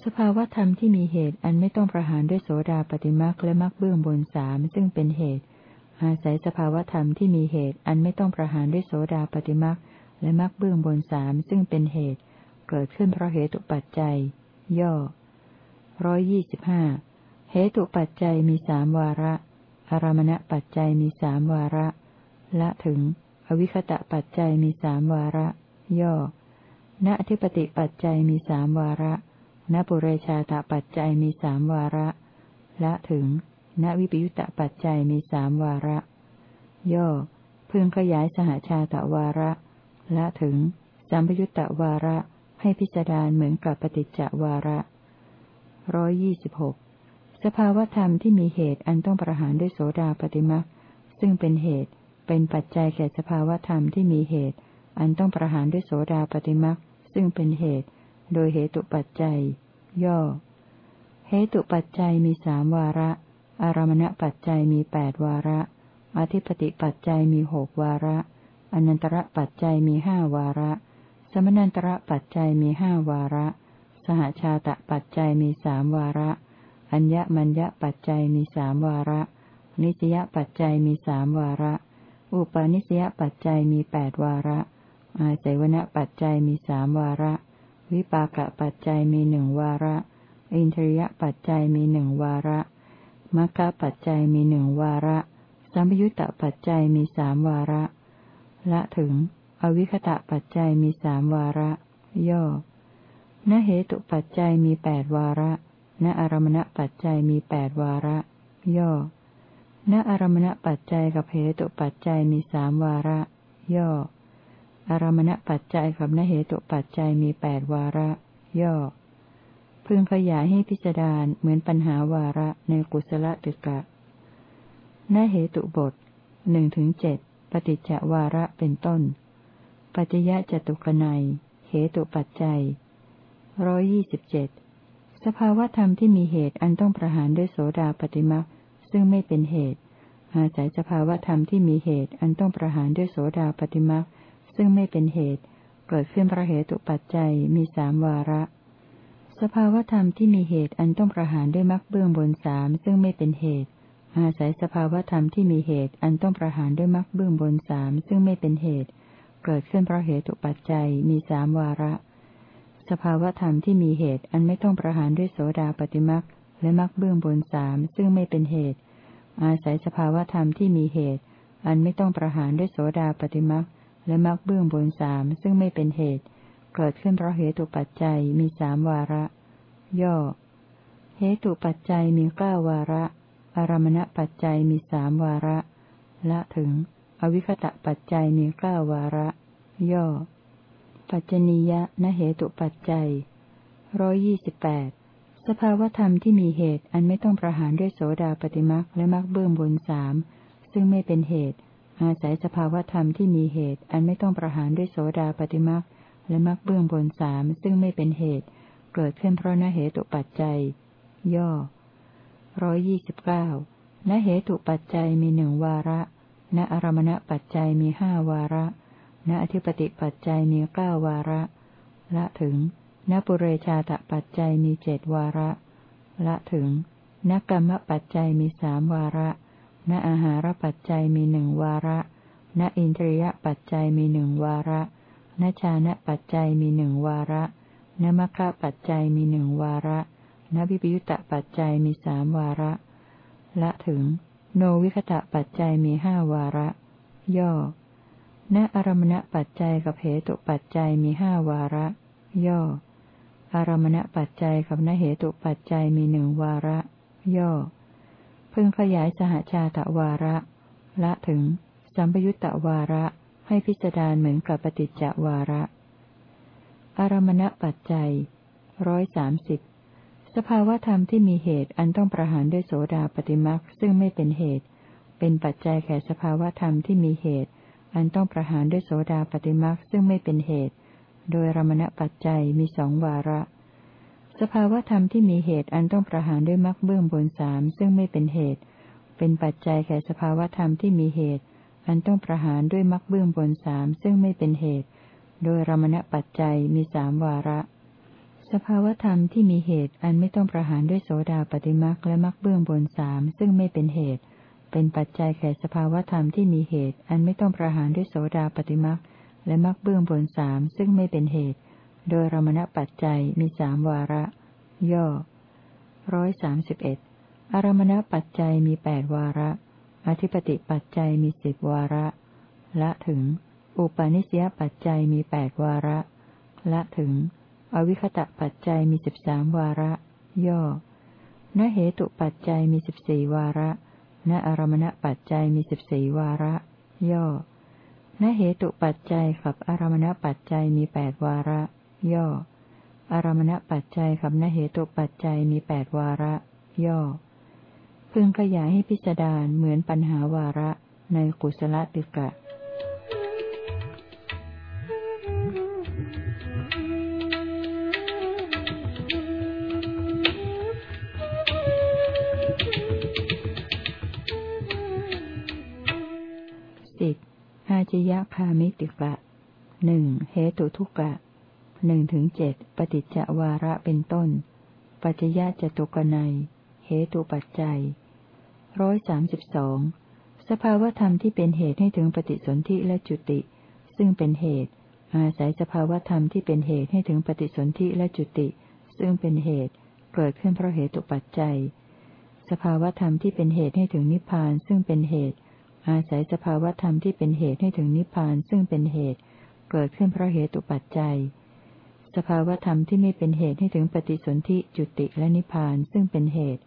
สภาวธรรมที่มีเหตุอันไม่ต้องประหารด้วยโสดาปฏิมรรคและมรรคเบื้องบนสามซึ่งเป็นเหตุ อาศัยสภาวธรรมที่มีเหตุอันไม่ต้องประหารด้วยโสดาปฏิมรรคและมรรคเบื้องบนสามซึ่งเป็นเหตุ เกิดขึ้นเพราะเหตุปัจจัย ย่อร้อยยี่สิบห้าเหตุปัจจัยมีสามวาระ อารมณปัจจัยมีสามวาระ ละถึง อวิคตะปัจจัยมีสามวาระ ย่อ ณอธิปติปัจจัยมีสามวาระ ณปุเรชาตปัจจัยมีสามวาระ ละถึง ณวิปยุตตปัจจัยมีสามวาระ ย่อ พึงขยายสหชาตวาระ ละถึงสัมปยุตตวาระให้พิจารณาเหมือนกับปฏิจจวาระร้อยยี่สิบหก สภาวธรรมที่มีเหตุอันต้องประหารด้วยโสดาปฏิมักซึ่งเป็นเหตุเป็นปัจจัยแก่สภาวธรรมที่มีเหตุ อันต้องประหารด้วยโสดาปฏิมักซึ่งเป็นเหตุ โดยเหตุปัจจัย ย่อ เหตุปัจจัยมีสามวาระ อารมณปัจจัยมีแปดวาระ อธิปติปัจจัยมีหกวาระ อนันตระปัจจัยมีห้าวาระ สมนันตระปัจจัยมีห้าวาระ สหชาตะปัจจัยมีสามวาระ อัญญมัญญปัจจัยมีสามวาระ นิสยปัจจัยมีสามวาระ อุปาณิสยปัจจัยมีแปดวาระ อาศวณปัจจัยมีสามวาระ วิปากปัจจัยมีหนึ่งวาระ อินทรียปัจจัยมีหนึ่งวาระมัคคะปัจจัยมีหนึ่งวาระ สัมยุตตปัจจัยมีสามวาระ ละถึง อวิคตะปัจจัยมีสามวาระ ย่อนเหตุปัจจัยมีแปดวาระ ณอารมณปัจจัยมีแปดวาระ ย่อ ณอารมณปัจจัยกับเหตุปัจจัยมีสามวาระ ย่อ อารมณปัจจัยกับนเหตุปัจจัยมีแปดวาระ ย่อ พึงขยายให้พิจารณาเหมือนปัญหาวาระในกุศลตึกะนเหตุบทหนึ่งถึงเจ็ดปฏิจจวาระเป็นต้น ปัจจยะจตุกนัยเหตุปัจจัยร้อยยี่สิบเจ็ด สภาวธรรมที่มีเหตุอันต้องประหารด้วยโสดาปฏิมักซึ่งไม่เป็นเหตุ อาศัยสภาวธรรมที่มีเหตุอันต้องประหารด้วยโสดาปฏิมักซึ่งไม่เป็นเหตุ เกิดขึ้นเพราะเหตุปัจจัยมีสามวาระ สภาวธรรมที่มีเหตุอันต้องประหารด้วยมรรคเบื้องบนสามซึ่งไม่เป็นเหตุ อาศัยสภาวธรรมที่มีเหตุอันต้องประหารด้วยมรรคเบื้องบนสามซึ่งไม่เป็นเหตุ เกิดขึ้นเพราะเหตุปัจจัยมีสามวาระ สภาวธรรมที่มีเหตุอันไม่ต้องประหารด้วยโสดาปฏิมักและมักเบื้องบนสามซึ่งไม่เป็นเหตุ อาศัยสภาวธรรมที่มีเหตุ อันไม่ต้องประหารด้วยโสดาปฏิมักและมักเบื้องบนสามซึ่งไม่เป็นเหตุ เกิดขึ้นเพราะเหตุปัจจัยมีสามวาระ ย่อ เหตุปัจจัยมีเก้าวาระ อารมณปัจจัยมีสามวาระ ละถึง อวิคตะปัจจัยมีเก้าวาระ ย่อ ปัจจนียะนเหตุปัจจัยร้อยี่สิบแปดสภาวธรรมที่มีเหตุอันไม่ต้องประหารด้วยโสดาปฏิมักและมักเบื้องบนสามซึ่งไม่เป็นเหตุ อาศัยสภาวธรรมที่มีเหตุ อันไม่ต้องประหารด้วยโสดาปฏิมักและมักเบื้องบนสามซึ่งไม่เป็นเหตุ เกิดขึ้นเพราะนเหตุปัจจัย ย่อร้อยี่สิบเก้านเหตุปัจจัยมีหนึ่งวาระ ณอารมณปัจจัยมีห้าวาระ ณอธิปติปัจจัยมีเก้าวาระ ละถึง ณปุเรชาตปัจจัยมีเจดวาระ ละถึง ณกรรมปัจจัยมีสามวาระ ณอาหารปัจจัยมีหนึ่งวาระ ณอินทรียปัจจัยมีหนึ่งวาระ ณชานะปัจจัยมีหนึ่งวาระ ณมัคคะปัจจัยมีหนึ่งวาระ ณวิปยุตตปัจจัยมีสามวาระ ละถึง โนวิคตะปัจจัยมีห้าวาระ ย่อ ณอารมณปัจจัยกับเหตุปัจจัยมีห้าวาระ ย่อ อารมณปัจจัยกับนเหตุปัจจัยมีหนึ่งวาระ ย่อ พึงขยายสหชาตวาระ ละถึง สัมปยุตตวาระให้พิจารณาเหมือนกับปฏิจจวาระ อารมณปัจจัยร้อยสามสิบสภาวธรรมที่มีเหตุอันต้องประหารด้วยโสดาปฏิมักซึ่งไม่เป็นเหตุ เป็นปัจจัยแก่สภาวธรรมที่มีเหตุ อันต้องประหารด้วยโสดาปฏิมักซึ่งไม่เป็นเหตุ โดยรมณปัจจัยมีสองวาระ สภาวธรรมที่มีเหตุอันต้องประหารด้วยมักเบื้องบนสามซึ่งไม่เป็นเหตุ เป็นปัจจัยแก่สภาวธรรมที่มีเหตุ อันต้องประหารด้วยมักเบื้องบนสามซึ่งไม่เป็นเหตุ โดยรมณปัจจัยมีสามวาระ สภาวธรรมที่มีเหตุอันไม่ต้องประหารด้วยโสดาปฏิมักและมักเบื้องบนสามซึ่งไม่เป็นเหตุ เป็นปัจจัยแก่สภาวธรรมที่มีเหตุ อันไม่ต้องประหารด้วยโสดาปฏิมักและมักเบื้องบนสามซึ่งไม่เป็นเหตุ โดยรมณปัจจัยมีสามวาระ ย่อร้อยสามสิบเอ็ดอารมณปัจจัยมีแปดวาระ อธิปติปัจจัยมีสิบวาระ ละถึง อุปาณิสยปัจจัยมีแปดวาระ ละถึง อวิคตะปัจจัยมีสิบสามวาระ ย่อ นเหตุปัจจัยมีสิบสี่วาระ ณอารมณปัจจัยมีสิบสี่วาระ ย่อ ณเหตุปัจจัยกับอารมณปัจจัยมีแปดวาระ ย่อ อารมณปัจจัยกับณเหตุปัจจัยมีแปดวาระ ย่อ พึงขยายให้พิจารณาเหมือนปัญหาวาระในกุศลติกะ จยคามิติกะหนึ่งเหตุทุกะหนึ่งถึงเจ็ดปฏิจจวาระเป็นต้น ปัจจยะจตุกนัยเหตุปัจจัยร้อยสามสิบสองสภาวธรรมที่เป็นเหตุให้ถึงปฏิสนธิและจุติ ซึ่งเป็นเหตุ อาศัยสภาวธรรมที่เป็นเหตุให้ถึงปฏิสนธิและจุติ ซึ่งเป็นเหตุเกิดขึ้นเพราะเหตุปัจจัย สภาวธรรมที่เป็นเหตุให้ถึงนิพพานซึ่งเป็นเหตุ อาศัยสภาวธรรมที่เป็นเหตุให้ถึงนิพพานซึ่งเป็นเหตุ เกิดขึ้นเพราะเหตุปัจจัย สภาวธรรมที่ไม่เป็นเหตุให้ถึงปฏิสนธิจุติและนิพพานซึ่งเป็นเหตุ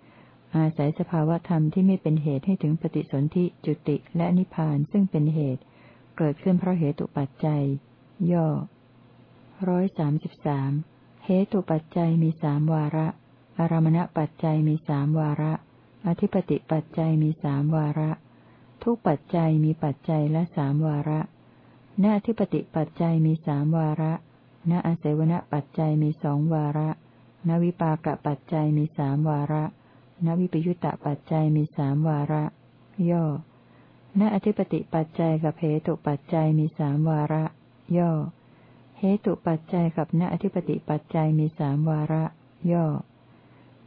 อาศัยสภาวธรรมที่ไม่เป็นเหตุให้ถึงปฏิสนธิจุติและนิพพานซึ่งเป็นเหตุ เกิดขึ้นเพราะเหตุปัจจัย ย่อร้อยสามสิบสามเหตุปัจจัยมีสามวาระ อารมณปัจจัยมีสามวาระ อธิปติปัจจัยมีสามวาระ ทุกปัจจัยมีปัจจัยละสามวาระณทิปติปัจจัยมีสามวาระณอาศัยวณปัจจัยมีสองวาระณวิปากปัจจัยมีสามวาระณวิปยุตตปัจจัยมีสามวาระ ย่อ ณอธิปติปัจจัยกับเหตุปัจจัยมีสามวาระ ย่อ เหตุปัจจัยกับณอธิปติปัจจัยมีสามวาระ ย่อ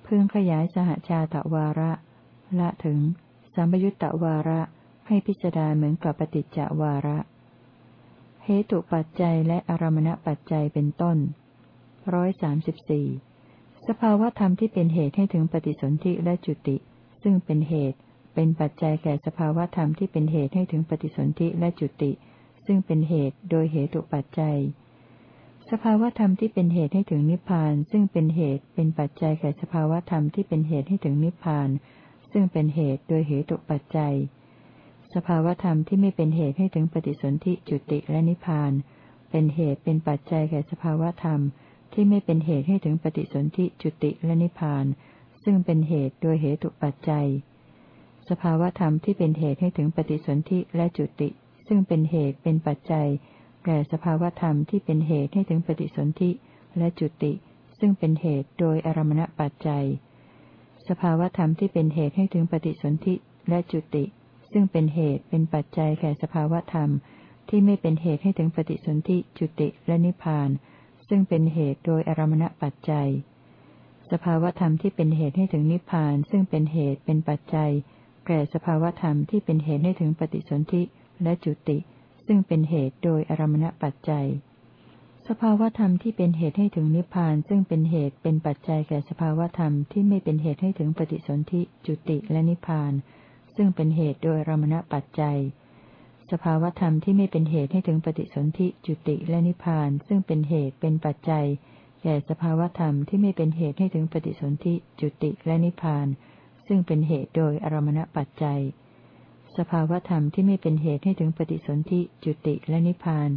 พึงขยายสหชาตวาระ ละถึงสัมยุตตวาระ ให้พิจารณาเหมือนกับปฏิจจวาระ เหตุปัจจัยและอารมณปัจจัยเป็นต้นร้อยสามสิบสี่สภาวธรรมที่เป็นเหตุให้ถึงปฏิสนธิและจุติ ซึ่งเป็นเหตุ เป็นปัจจัยแก่สภาวธรรมที่เป็นเหตุให้ถึงปฏิสนธิและจุติ ซึ่งเป็นเหตุโดยเหตุปัจจัย สภาวธรรมที่เป็นเหตุให้ถึงนิพพาน ซึ่งเป็นเหตุ เป็นปัจจัยแก่สภาวธรรมที่เป็นเหตุให้ถึงนิพพาน ซึ่งเป็นเหตุโดยเหตุปัจจัย สภาวธรรมที่ไม่เป็นเหตุให้ถึงปฏิสนธิจุติและนิพพาน เป็นเหตุเป็นปัจจัยแก่สภาวธรรมที่ไม่เป็นเหตุให้ถึงปฏิสนธิจุติและนิพพาน ซึ่งเป็นเหตุโดยเหตุปัจจัย สภาวธรรมที่เป็นเหตุให้ถึงปฏิสนธิและจุติ ซึ่งเป็นเหตุเป็นปัจจัย แก่สภาวธรรมที่เป็นเหตุให้ถึงปฏิสนธิและจุติ ซึ่งเป็นเหตุโดยอารมณปัจจัย สภาวธรรมที่เป็นเหตุให้ถึงปฏิสนธิและจุติ ซึ่งเป็นเหตุเป็นปัจจัยแก่สภาวธรรม ที่ไม่เป็นเหตุให้ถึงปฏิสนธิจุติและนิพพาน ซึ่งเป็นเหตุโดยอารมณปัจจัย สภาวธรรมที่เป็นเหตุให้ถึงนิพพาน ซึ่งเป็นเหตุเป็นปัจจัย แก่สภาวธรรมที่เป็นเหตุให้ถึงปฏิสนธิและจุติ ซึ่งเป็นเหตุโดยอารมณปัจจัย สภาวธรรมที่เป็นเหตุให้ถึงนิพพาน ซึ่งเป็นเหตุเป็นปัจจัยแก่สภาวธรรมที่ไม่เป็นเหตุให้ถึงปฏิสนธิจุติและนิพพาน ซึ่งเป็นเหตุโดยรมณปัจจัย สภาวธรรมที่ไม่เป็นเหตุให้ถึงปฏิสนธิจุติและนิพพาน ซึ่งเป็นเหตุเป็นปัจจัย แก่สภาวธรรมที่ไม่เป็นเหตุให้ถึงปฏิสนธิจุติและนิพพาน ซึ่งเป็นเหตุโดยอารมณปัจจัย สภาวธรรมที่ไม่เป็นเหตุให้ถึงปฏิสนธิจุติและนิพพาน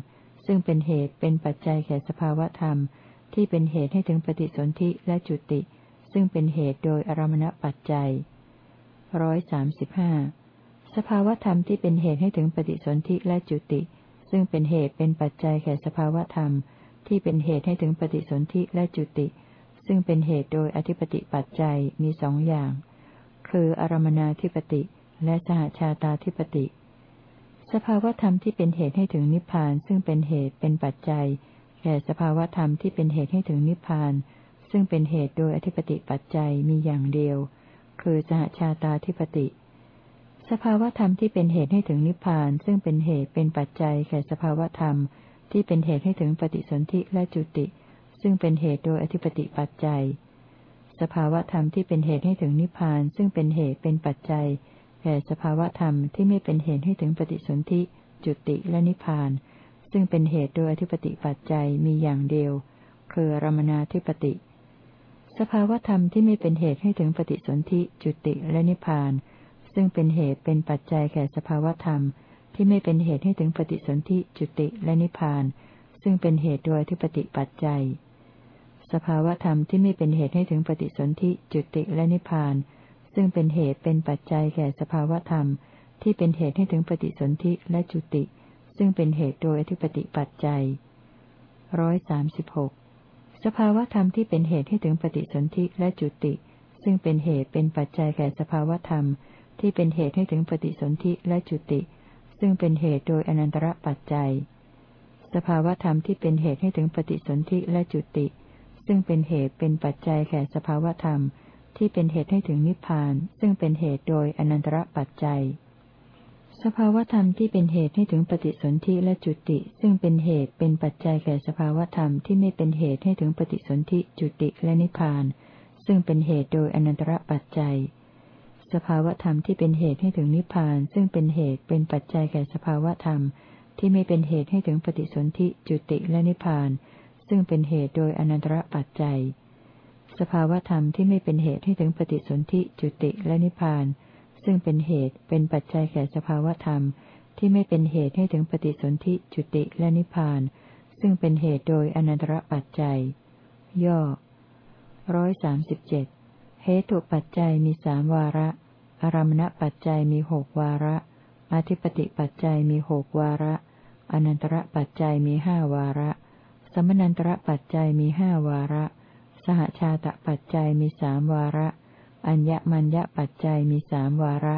ซึ่งเป็นเหตุเป็นปัจจัยแก่สภาวธรรม ที่เป็นเหตุให้ถึงปฏิสนธิและจุติ ซึ่งเป็นเหตุโดยอารมณปัจจัย ร้อยสามสิบห้าสภาวธรรมที่เป็นเหตุให้ถึงปฏิสนธิและจุติ ซึ่งเป็นเหตุเป็นปัจจัยแก่สภาวธรรม ที่เป็นเหตุให้ถึงปฏิสนธิและจุติ ซึ่งเป็นเหตุโดยอธิปติปัจจัยมีสองอย่าง คืออารมนาธิปติ และสหชาตาธิปติ สภาวธรรมที่เป็นเหตุให้ถึงนิพพาน ซึ่งเป็นเหตุเป็นปัจจัย แก่สภาวธรรมที่เป็นเหตุให้ถึงนิพพาน ซึ่งเป็นเหตุโดยอธิปติปัจจัยมีอย่างเดียว คือสหชาตาธิปติ สภาวธรรมที่เป็นเหตุให้ถึงนิพพาน ซึ่งเป็นเหตุเป็นปัจจัยแก่สภาวธรรม ที่เป็นเหตุให้ถึงปฏิสนธิและจุติ ซึ่งเป็นเหตุโดยอธิปติปัจจัย สภาวธรรมที่เป็นเหตุให้ถึงนิพพาน ซึ่งเป็นเหตุเป็นปัจจัยแก่สภาวธรรมที่ไม่เป็นเหตุให้ถึงปฏิสนธิ จุติและนิพพาน ซึ่งเป็นเหตุโดยอธิปติปัจจัยมีอย่างเดียว คือรมนาธิปติ สภาวธรรมที่ไม่เป็นเหตุให้ถึงปฏิสนธิจุติและนิพพาน ซึ่งเป็นเหตุเป็นปัจจัยแก่สภาวธรรม ที่ไม่เป็นเหตุให้ถึงปฏิสนธิจุติและนิพพาน ซึ่งเป็นเหตุโดยอธิปติปัจจัย สภาวธรรมที่ไม่เป็นเหตุให้ถึงปฏิสนธิจุติและนิพพาน ซึ่งเป็นเหตุเป็นปัจจัยแก่สภาวธรรม ที่เป็นเหตุให้ถึงปฏิสนธิและจุติ ซึ่งเป็นเหตุโดยอธิปติปัจจัยร้อยสามสิบหก สภาวธรรมที่เป็นเหตุให้ถึงปฏิสนธิและจุติ ซึ่งเป็นเหตุเป็นปัจจัยแก่สภาวธรรม ที่เป็นเหตุให้ถึงปฏิสนธิและจุติ ซึ่งเป็นเหตุโดยอนันตระปัจจัย สภาวธรรมที่เป็นเหตุให้ถึงปฏิสนธิและจุติ ซึ่งเป็นเหตุเป็นปัจจัยแก่สภาวธรรม ที่เป็นเหตุให้ถึงนิพพาน ซึ่งเป็นเหตุโดยอนันตระปัจจัย สภาวธรรมที่เป็นเหตุให้ถึงปฏิสนธิและจุติ ซึ่งเป็นเหตุเป็นปัจจัยแก่สภาวธรรมที่ไม่เป็นเหตุให้ถึงปฏิสนธิจุติและนิพพาน ซึ่งเป็นเหตุโดยอนันตระปัจจัย สภาวธรรมที่เป็นเหตุให้ถึงนิพพาน ซึ่งเป็นเหตุเป็นปัจจัยแก่สภาวธรรม ที่ไม่เป็นเหตุให้ถึงปฏิสนธิจุติและนิพพาน ซึ่งเป็นเหตุโดยอนันตระปัจจัย สภาวธรรมที่ไม่เป็นเหตุให้ถึงปฏิสนธิจุติและนิพพาน ซึ่งเป็นเหตุเป็นปัจจัยแก่สภาวธรรม ที่ไม่เป็นเหตุให้ถึงปฏิสนธิจุติและนิพพาน ซึ่งเป็นเหตุโดยอนันตรปัจจัย ย่อร้อยสามสิบเจ็ดเหตุปัจจัยมีสามวาระ อารมณปัจจัยมีหกวาระ อธิปติปัจจัยมีหกวาระ อนันตระปัจจัยมีห้าวาระ สมนันตระปัจจัยมีห้าวาระ สหชาตปัจจัยมีสามวาระ อัญญมัญญปัจจัยมีสามวาระ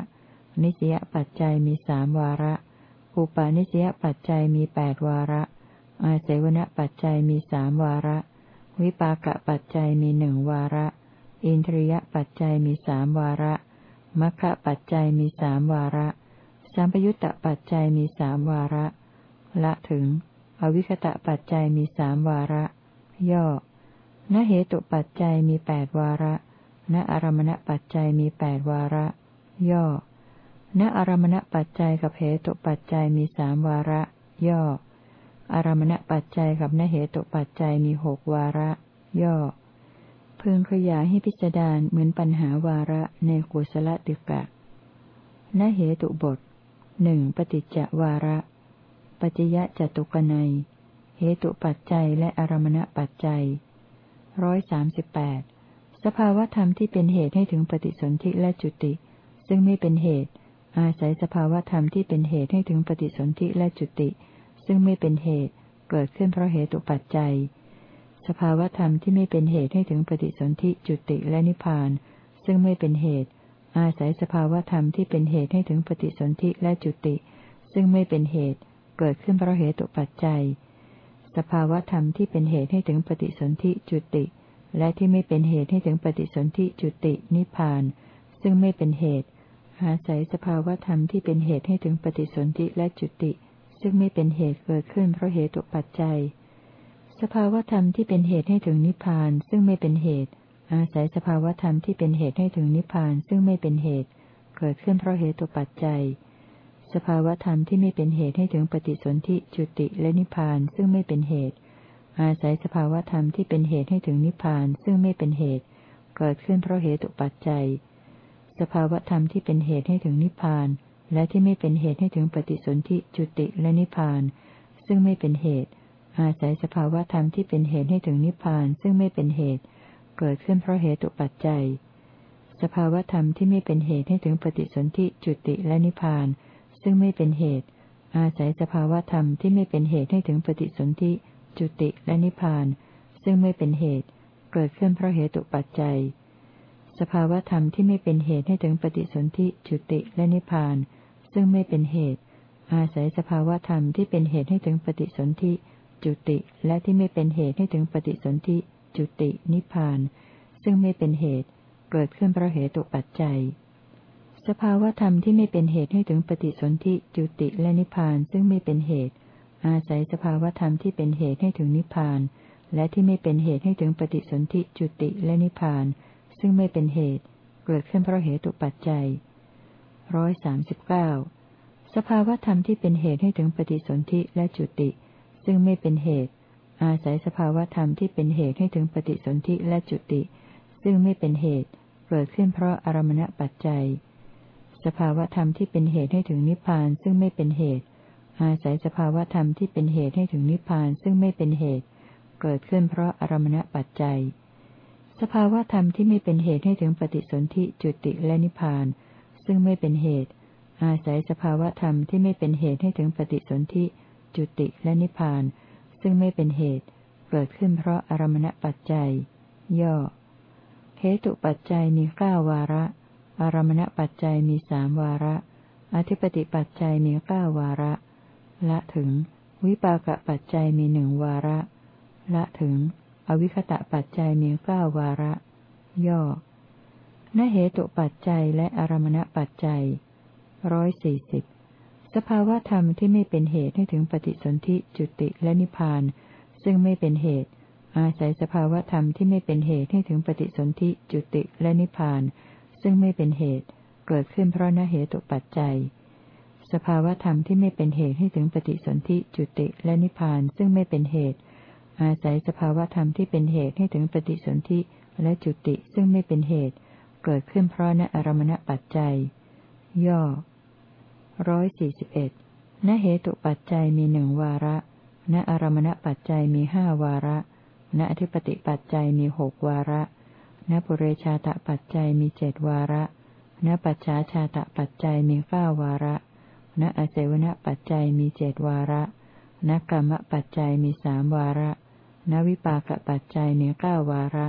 นิสยปัจจัยมีสามวาระ อุปาณิสยปัจจัยมีแปดวาระ อาเสวนปัจจัยมีสามวาระ วิปากปัจจัยมีหนึ่งวาระ อินทรียปัจจัยมีสามวาระมัคคะปัจจัยมีสามวาระ สัมปยุตตปัจจัยมีสามวาระ ละถึง อวิคตะปัจจัยมีสามวาระ ย่อณเหตุปัจจัยมีแปดวาระ ณอารมณปัจจัยมีแปดวาระ ย่อ ณอารมณปัจจัยกับเหตุปัจจัยมีสามวาระ ย่อ อารมณปัจจัยกับณเหตุปัจจัยมีหกวาระ ย่อ พึงขยายให้พิจารณาเหมือนปัญหาวาระในกุศลติกะณเหตุบทหนึ่งปฏิจจวาระ ปัจยะจตุกนัย เหตุปัจจัยและอารมณปัจจัยร้อยสามสิบแปด สภาวธรรมที่เป็นเหตุให้ถึงปฏิสนธิและจุติ ซึ่งไม่เป็นเหตุ อาศัยสภาวธรรมที่เป็นเหตุให้ถึงปฏิสนธิและจุติ ซึ่งไม่เป็นเหตุ เกิดขึ้นเพราะเหตุปัจจัย สภาวธรรมที่ไม่เป็นเหตุให้ถึงปฏิสนธิจุติและนิพพาน ซึ่งไม่เป็นเหตุ อาศัยสภาวธรรมที่เป็นเหตุให้ถึงปฏิสนธิและจุติ ซึ่งไม่เป็นเหตุ เกิดขึ้นเพราะเหตุปัจจัย สภาวธรรมที่เป็นเหตุให้ถึงปฏิสนธิจุติ และที่ไม่เป็นเหตุให้ถึงปฏิสนธิจุตินิพาน ซึ่งไม่เป็นเหตุ อาศัยสภาวธรรมที่เป็นเหตุให้ถึงปฏิสนธิและจุติ ซึ่งไม่เป็นเหตุเกิดขึ้นเพราะเหตุปัจจัย สภาวธรรมที่เป็นเหตุให้ถึงนิพพาน ซึ่งไม่เป็นเหตุ อาศัยสภาวธรรมที่เป็นเหตุให้ถึงนิพพาน ซึ่งไม่เป็นเหตุ เกิดขึ้นเพราะเหตุปัจจัย สภาวธรรมที่ไม่เป็นเหตุให้ถึงปฏิสนธิจุติและนิพพาน ซึ่งไม่เป็นเหตุ อาศัยสภาวธรรมที่เป็นเหตุให้ถึงนิพพานซึ่งไม่เป็นเหตุ เกิดขึ้นเพราะเหตุปัจจัย สภาวธรรมที่เป็นเหตุให้ถึงนิพพาน และที่ไม่เป็นเหตุให้ถึงปฏิสนธิจุติและนิพพาน ซึ่งไม่เป็นเหตุ อาศัยสภาวธรรมที่เป็นเหตุให้ถึงนิพพานซึ่งไม่เป็นเหตุ เกิดขึ้นเพราะเหตุปัจจัย สภาวธรรมที่ไม่เป็นเหตุให้ถึงปฏิสนธิจุติและนิพพาน ซึ่งไม่เป็นเหตุ อาศัยสภาวธรรมที่ไม่เป็นเหตุให้ถึงปฏิสนธิ จุติและนิพพาน ซึ่งไม่เป็นเหตุ เกิดขึ้นเพราะเหตุปัจจัย สภาวธรรมที่ไม่เป็นเหตุให้ถึงปฏิสนธิจุติและนิพพาน ซึ่งไม่เป็นเหตุ อาศัยสภาวธรรมที่เป็นเหตุให้ถึงปฏิสนธิจุติและที่ไม่เป็นเหตุให้ถึงปฏิสนธิจุตินิพพาน ซึ่งไม่เป็นเหตุ เกิดขึ้นเพราะเหตุปัจจัย สภาวธรรมที่ไม่เป็นเหตุให้ถึงปฏิสนธิจุติและนิพพานซึ่งไม่เป็นเหตุ อาศัยสภาวธรรมที่เป็นเหตุให้ถึงนิพพาน และที่ไม่เป็นเหตุให้ถึงปฏิสนธิจุติและนิพพาน ซึ่งไม่เป็นเหตุ เกิดขึ้นเพราะเหตุปัจจัยร้อยสามสิบเก้าสภาวธรรมที่เป็นเหตุให้ถึงปฏิสนธิและจุติ ซึ่งไม่เป็นเหตุ อาศัยสภาวธรรมที่เป็นเหตุให้ถึงปฏิสนธิและจุติ ซึ่งไม่เป็นเหตุ เกิดขึ้นเพราะอารมณปัจจัย สภาวธรรมที่เป็นเหตุให้ถึงนิพพานซึ่งไม่เป็นเหตุ อาศัยสภาวธรรมที่เป็นเหตุให้ถึงนิพพานซึ่งไม่เป็นเหตุ เกิดขึ้นเพราะอารมณปัจจัย สภาวธรรมที่ไม่เป็นเหตุให้ถึงปฏิสนธิจุติและนิพพาน ซึ่งไม่เป็นเหตุ อาศัยสภาวธรรมที่ไม่เป็นเหตุให้ถึงปฏิสนธิจุติและนิพพาน ซึ่งไม่เป็นเหตุ เกิดขึ้นเพราะอารมณปัจจัย ย่อเหตุปัจจัยมีเก้าวาระ อารมณปัจจัยมีสามวาระ อธิปติปัจจัยมีเก้าวาระ ละถึง วิปากปัจจัยมีหนึ่งวาระ ละถึง อวิคตะปัจจัยมีเก้าวาระ ย่อนเหตุปัจจัยและอารมณปัจจัยร้อยสี่สิบสภาวธรรมที่ไม่เป็นเหตุให้ถึงปฏิสนธิจุติและนิพพาน ซึ่งไม่เป็นเหตุ อาศัยสภาวธรรมที่ไม่เป็นเหตุให้ถึงปฏิสนธิจุติและนิพพาน ซึ่งไม่เป็นเหตุ เกิดขึ้นเพราะนเหตุปัจจัย สภาวธรรมที่ไม่เป็นเหตุให้ถึงปฏิสนธิจุติและนิพพานซึ่งไม่เป็นเหตุ อาศัยสภาวธรรมที่เป็นเหตุให้ถึงปฏิสนธิและจุติซึ่งไม่เป็นเหตุ เกิดขึ้นเพราะนอารมณปัจจัย ย่อร้อยสี่สิบเอ็ดณเหตุปัจจัยมีหนึ่งวาระ ณอารมณปัจจัยมีห้าวาระ ณอธิปติปัจจัยมีหกวาระ ณปุเรชาตปัจจัยมีเจ็ดวาระ ณปัจฉาชาตปัจจัยมีเก้าวาระ ณอาศัยวณปัจจัยมีเจดวาระณกรรมปัจจัยมีสามวาระ ณวิปากปัจจัยมีเก้าวาระ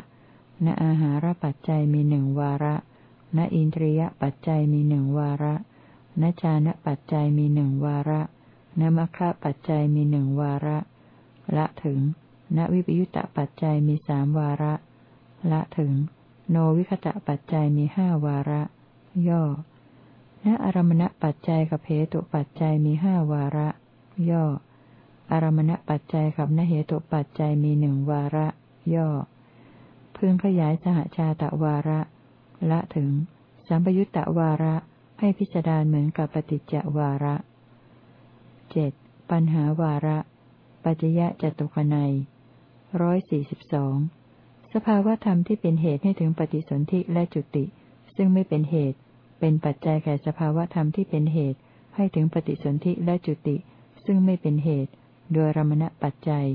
ณอาหารปัจจัยมีหนึ่งวาระ ณอินทรียปัจจัยมีหนึ่งวาระ ณจานปัจจัยมีหนึ่งวาระ ณมัคคะปัจจัยมีหนึ่งวาระ ละถึง ณวิปยุตตปัจจัยมีสามวาระ ละถึง โนวิคตะปัจจัยมีห้าวาระ ย่อ ณอารมณปัจจัยกับเหตุปัจจัยมีห้าวาระ ย่อ อารมณปัจจัยกับนเหตุปัจจัยมีหนึ่งวาระ ย่อ พึงขยายสหชาตะวาระ ละถึง สัมปยุตตะวาระ ให้พิจารณาเหมือนกับปฏิจจวาระเจ็ดปัญหาวาระ ปัจจยะจตุคนัยร้อยสี่สิบสองสภาวธรรมที่เป็นเหตุให้ถึงปฏิสนธิและจุติ ซึ่งไม่เป็นเหตุ เป็นปัจจัยแก่สภาวธรรมที่เป็นเหตุ ให้ถึงปฏิสนธิและจุติ ซึ่งไม่เป็นเหตุ โดยรมณปัจจัย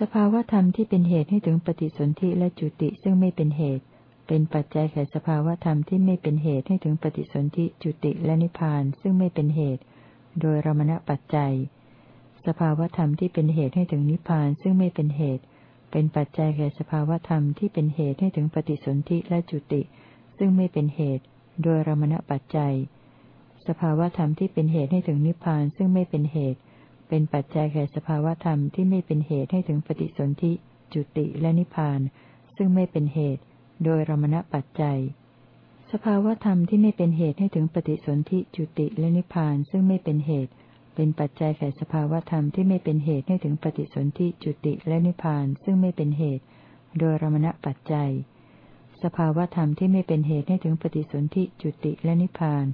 สภาวธรรมที่เป็นเหตุให้ถึงปฏิสนธิและจุติซึ่งไม่เป็นเหตุ เป็นปัจจัยแก่สภาวธรรมที่ไม่เป็นเหตุให้ถึงปฏิสนธิจุติและนิพพานซึ่งไม่เป็นเหตุ โดยรมณปัจจัย สภาวธรรมที่เป็นเหตุให้ถึงนิพพานซึ่งไม่เป็นเหตุ เป็นปัจจัยแก่สภาวธรรมที่เป็นเหตุให้ถึงปฏิสนธิและจุติ ซึ่งไม่เป็นเหตุ โดยรมณปัจจัย สภาวธรรมที่เป็นเหตุให้ถึงนิพพานซึ่งไม่เป็นเหตุ เป็นปัจจัยแก่สภาวธรรมที่ไม่เป็นเหตุให้ถึงปฏิสนธิจุติและนิพพาน ซึ่งไม่เป็นเหตุ โดยรมณปัจจัย สภาวธรรมที่ไม่เป็นเหตุให้ถึงปฏิสนธิจุติและนิพพานซึ่งไม่เป็นเหตุ เป็นปัจจัยแก่สภาวธรรมที่ไม่เป็นเหตุให้ถึงปฏิสนธิจุติและนิพพานซึ่งไม่เป็นเหตุ โดยรมณปัจจัย สภาวธรรมที่ไม่เป็นเหตุให้ถึงปฏิสนธิจุติและนิพพาน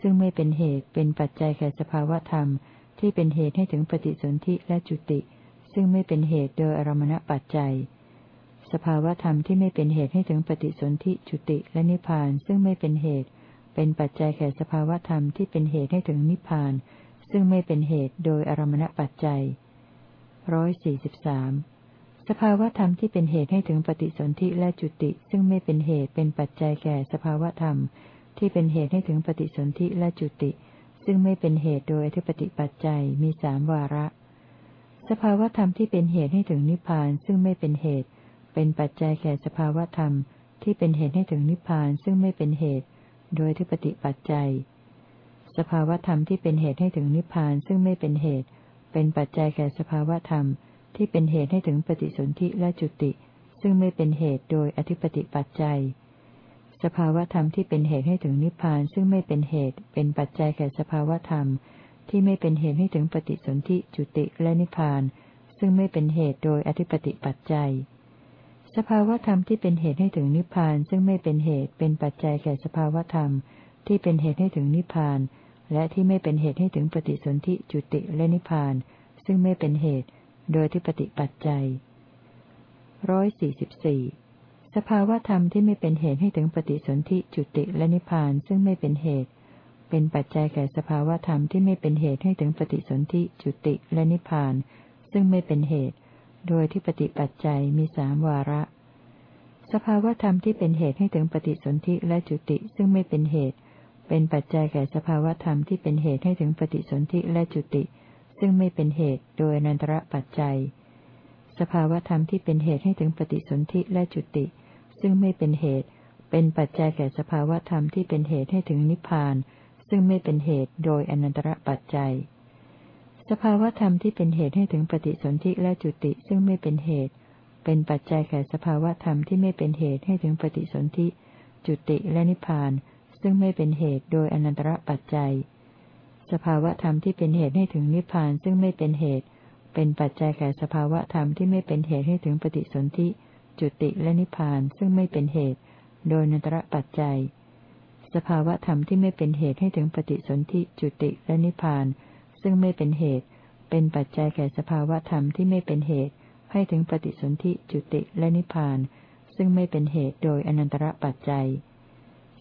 ซึ่งไม่เป็นเหตุเป็นปัจจัยแก่สภาวธรรม ที่เป็นเหตุให้ถึงปฏิสนธิและจุติ ซึ่งไม่เป็นเหตุโดยอารมณปัจจัย สภาวธรรมที่ไม่เป็นเหตุให้ถึงปฏิสนธิจุติและนิพพาน ซึ่งไม่เป็นเหตุ เป็นปัจจัยแก่สภาวธรรมที่เป็นเหตุให้ถึงนิพพาน ซึ่งไม่เป็นเหตุโดยอารมณปัจจัยร้อยสี่สิบสาม สภาวธรรมที่เป็นเหตุให้ถึงปฏิสนธิและจุติ ซึ่งไม่เป็นเหตุเป็นปัจจัยแก่สภาวธรรม ที่เป็นเหตุให้ถึงปฏิสนธิและจุติ ซึ่งไม่เป็นเหตุโดยอธิปติปัจจัยมีสามวาระ สภาวธรรมที่เป็นเหตุให้ถึงนิพพานซึ่งไม่เป็นเหตุ เป็นปัจจัยแก่สภาวธรรม ที่เป็นเหตุให้ถึงนิพพานซึ่งไม่เป็นเหตุ โดยอธิปติปัจจัย สภาวธรรมที่เป็นเหตุให้ถึงนิพพานซึ่งไม่เป็นเหตุ เป็นปัจจัยแก่สภาวธรรม ที่เป็นเหตุให้ถึงปฏิสนธิและจุติ ซึ่งไม่เป็นเหตุโดยอธิปติปัจจัย สภาวธรรมที่เป็นเหตุให้ถึงนิพพานซึ่งไม่เป็นเหตุ เป็นปัจจัยแก่สภาวธรรม ที่ไม่เป็นเหตุให้ถึงปฏิสนธิจุติและนิพพาน ซึ่งไม่เป็นเหตุโดยอธิปติปัจจัย สภาวธรรมที่เป็นเหตุให้ถึงนิพพานซึ่งไม่เป็นเหตุ เป็นปัจจัยแก่สภาวธรรม ที่เป็นเหตุให้ถึงนิพพาน และที่ไม่เป็นเหตุให้ถึงปฏิสนธิจุติและนิพพาน ซึ่งไม่เป็นเหตุ โดยที่ปฏิปัจจัยร้อยสี่สิบสี่สภาวธรรมที่ไม่เป็นเหตุให้ถึงปฏิสนธิจุติและนิพพานซึ่งไม่เป็นเหตุ เป็นปัจจัยแก่สภาวธรรมที่ไม่เป็นเหตุให้ถึงปฏิสนธิจุติและนิพพาน ซึ่งไม่เป็นเหตุ โดยที่ปฏิปัจจัยมีสามวาระ สภาวธรรมที่เป็นเหตุให้ถึงปฏิสนธิและจุติซึ่งไม่เป็นเหตุ เป็นปัจจัยแก่สภาวธรรมที่เป็นเหตุให้ถึงปฏิสนธิและจุติ ซึ่งไม่เป็นเหตุโดยนันตระปัจจัย สภาวธรรมที่เป็นเหตุให้ถึงปฏิสนธิและจุติ ซึ่งไม่เป็นเหตุ เป็นปัจจัยแก่สภาวธรรมที่เป็นเหตุให้ถึงนิพพาน ซึ่งไม่เป็นเหตุโดยอนันตระปัจจัย สภาวธรรมที่เป็นเหตุให้ถึงปฏิสนธิและจุติ ซึ่งไม่เป็นเหตุ เป็นปัจจัยแก่สภาวธรรมที่ไม่เป็นเหตุให้ถึงปฏิสนธิ จุติและนิพพาน ซึ่งไม่เป็นเหตุโดยอนันตระปัจจัย สภาวธรรมที่เป็นเหตุให้ถึงนิพพานซึ่งไม่เป็นเหตุ เป็นปัจจัยแก่สภาวธรรมที่ไม่เป็นเหตุให้ถึงปฏิสนธิจุติและนิพพานซึ่งไม่เป็นเหตุ โดยนันตระปัจจัย สภาวธรรมที่ไม่เป็นเหตุให้ถึงปฏิสนธิจุติและนิพพาน ซึ่งไม่เป็นเหตุ เป็นปัจจัยแก่สภาวธรรมที่ไม่เป็นเหตุ ให้ถึงปฏิสนธิจุติและนิพพาน ซึ่งไม่เป็นเหตุโดยอนันตระปัจจัย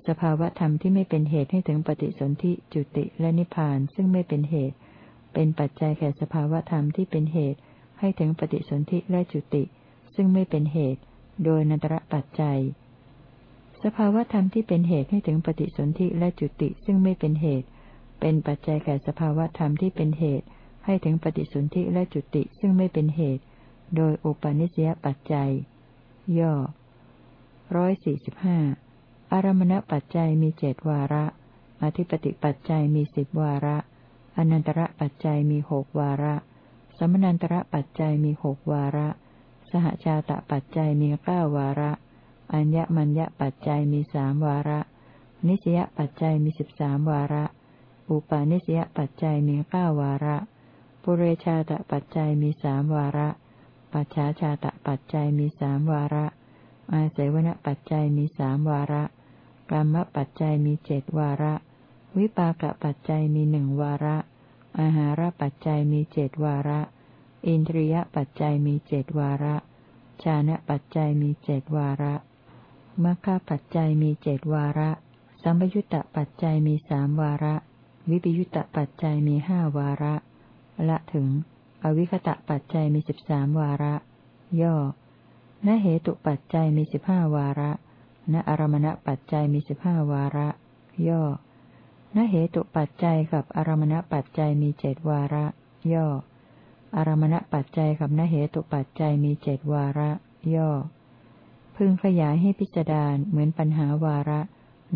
สภาวธรรมที่ไม่เป็นเหตุให้ถึงปฏิสนธิจุติและนิพพานซึ่งไม่เป็นเหตุ เป็นปัจจัยแก่สภาวธรรมที่เป็นเหตุ ให้ถึงปฏิสนธิและจุติ ซึ่งไม่เป็นเหตุ โดยนันตระปัจจัย สภาวธรรมที่เป็นเหตุให้ถึงปฏิสนธิและจุติซึ่งไม่เป็นเหตุ เป็นปัจจัยแก่สภาวธรรมที่เป็นเหตุ ให้ถึงปฏิสนธิและจุติซึ่งไม่เป็นเหตุ โดยอุปาณิสยปัจจัย ย่อร้อยสี่สิบห้า อารมณปัจจัยมีเจดวาระ อธิปติปัจจัยมีสิบวาระ อนันตระปัจจัยมีหกวาระ สมนันตระปัจจัยมีหกวาระ สหชาตะปัจจัยมีเก้าวาระ อัญญมัญญปัจจัยมีสามวาระ นิสยปัจจัยมีสิบสามวาระ อุปาณิสยปัจจัยมีเก้าวาระ ปุเรชาตะปัจจัยมีสามวาระ ปัจฉาชาตะปัจจัยมีสามวาระ อาศัยวณปัจจัยมีสามวาระกรรมปัจจัยมีเจดวาระ วิปากปัจจัยมีหนึ่งวาระ อาหารปัจจัยมีเจดวาระ อินทรียปัจจัยมีเจดวาระ ชานะปัจจัยมีเจดวาระมัคคะปัจจัยมีเจดวาระ สัมปยุตตปัจจัยมีสามวาระ วิปยุตตปัจจัยมีห้าวาระ ละถึง อวิคตะปัจจัยมีสิบสามวาระ ย่อ ณเหตุปัจจัยมีสิบห้าวาระ ณอารมณปัจจัยมีสิบห้าวาระ ย่อ ณเหตุปัจจัยกับอารมณปัจจัยมีเจดวาระ ย่อ อารมณปัจจัยกับณเหตุปัจจัยมีเจดวาระ ย่อ พึงขยายให้พิจารณาเหมือนปัญหาวาระ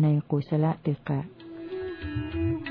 ในกุศลตึกะ Thank you.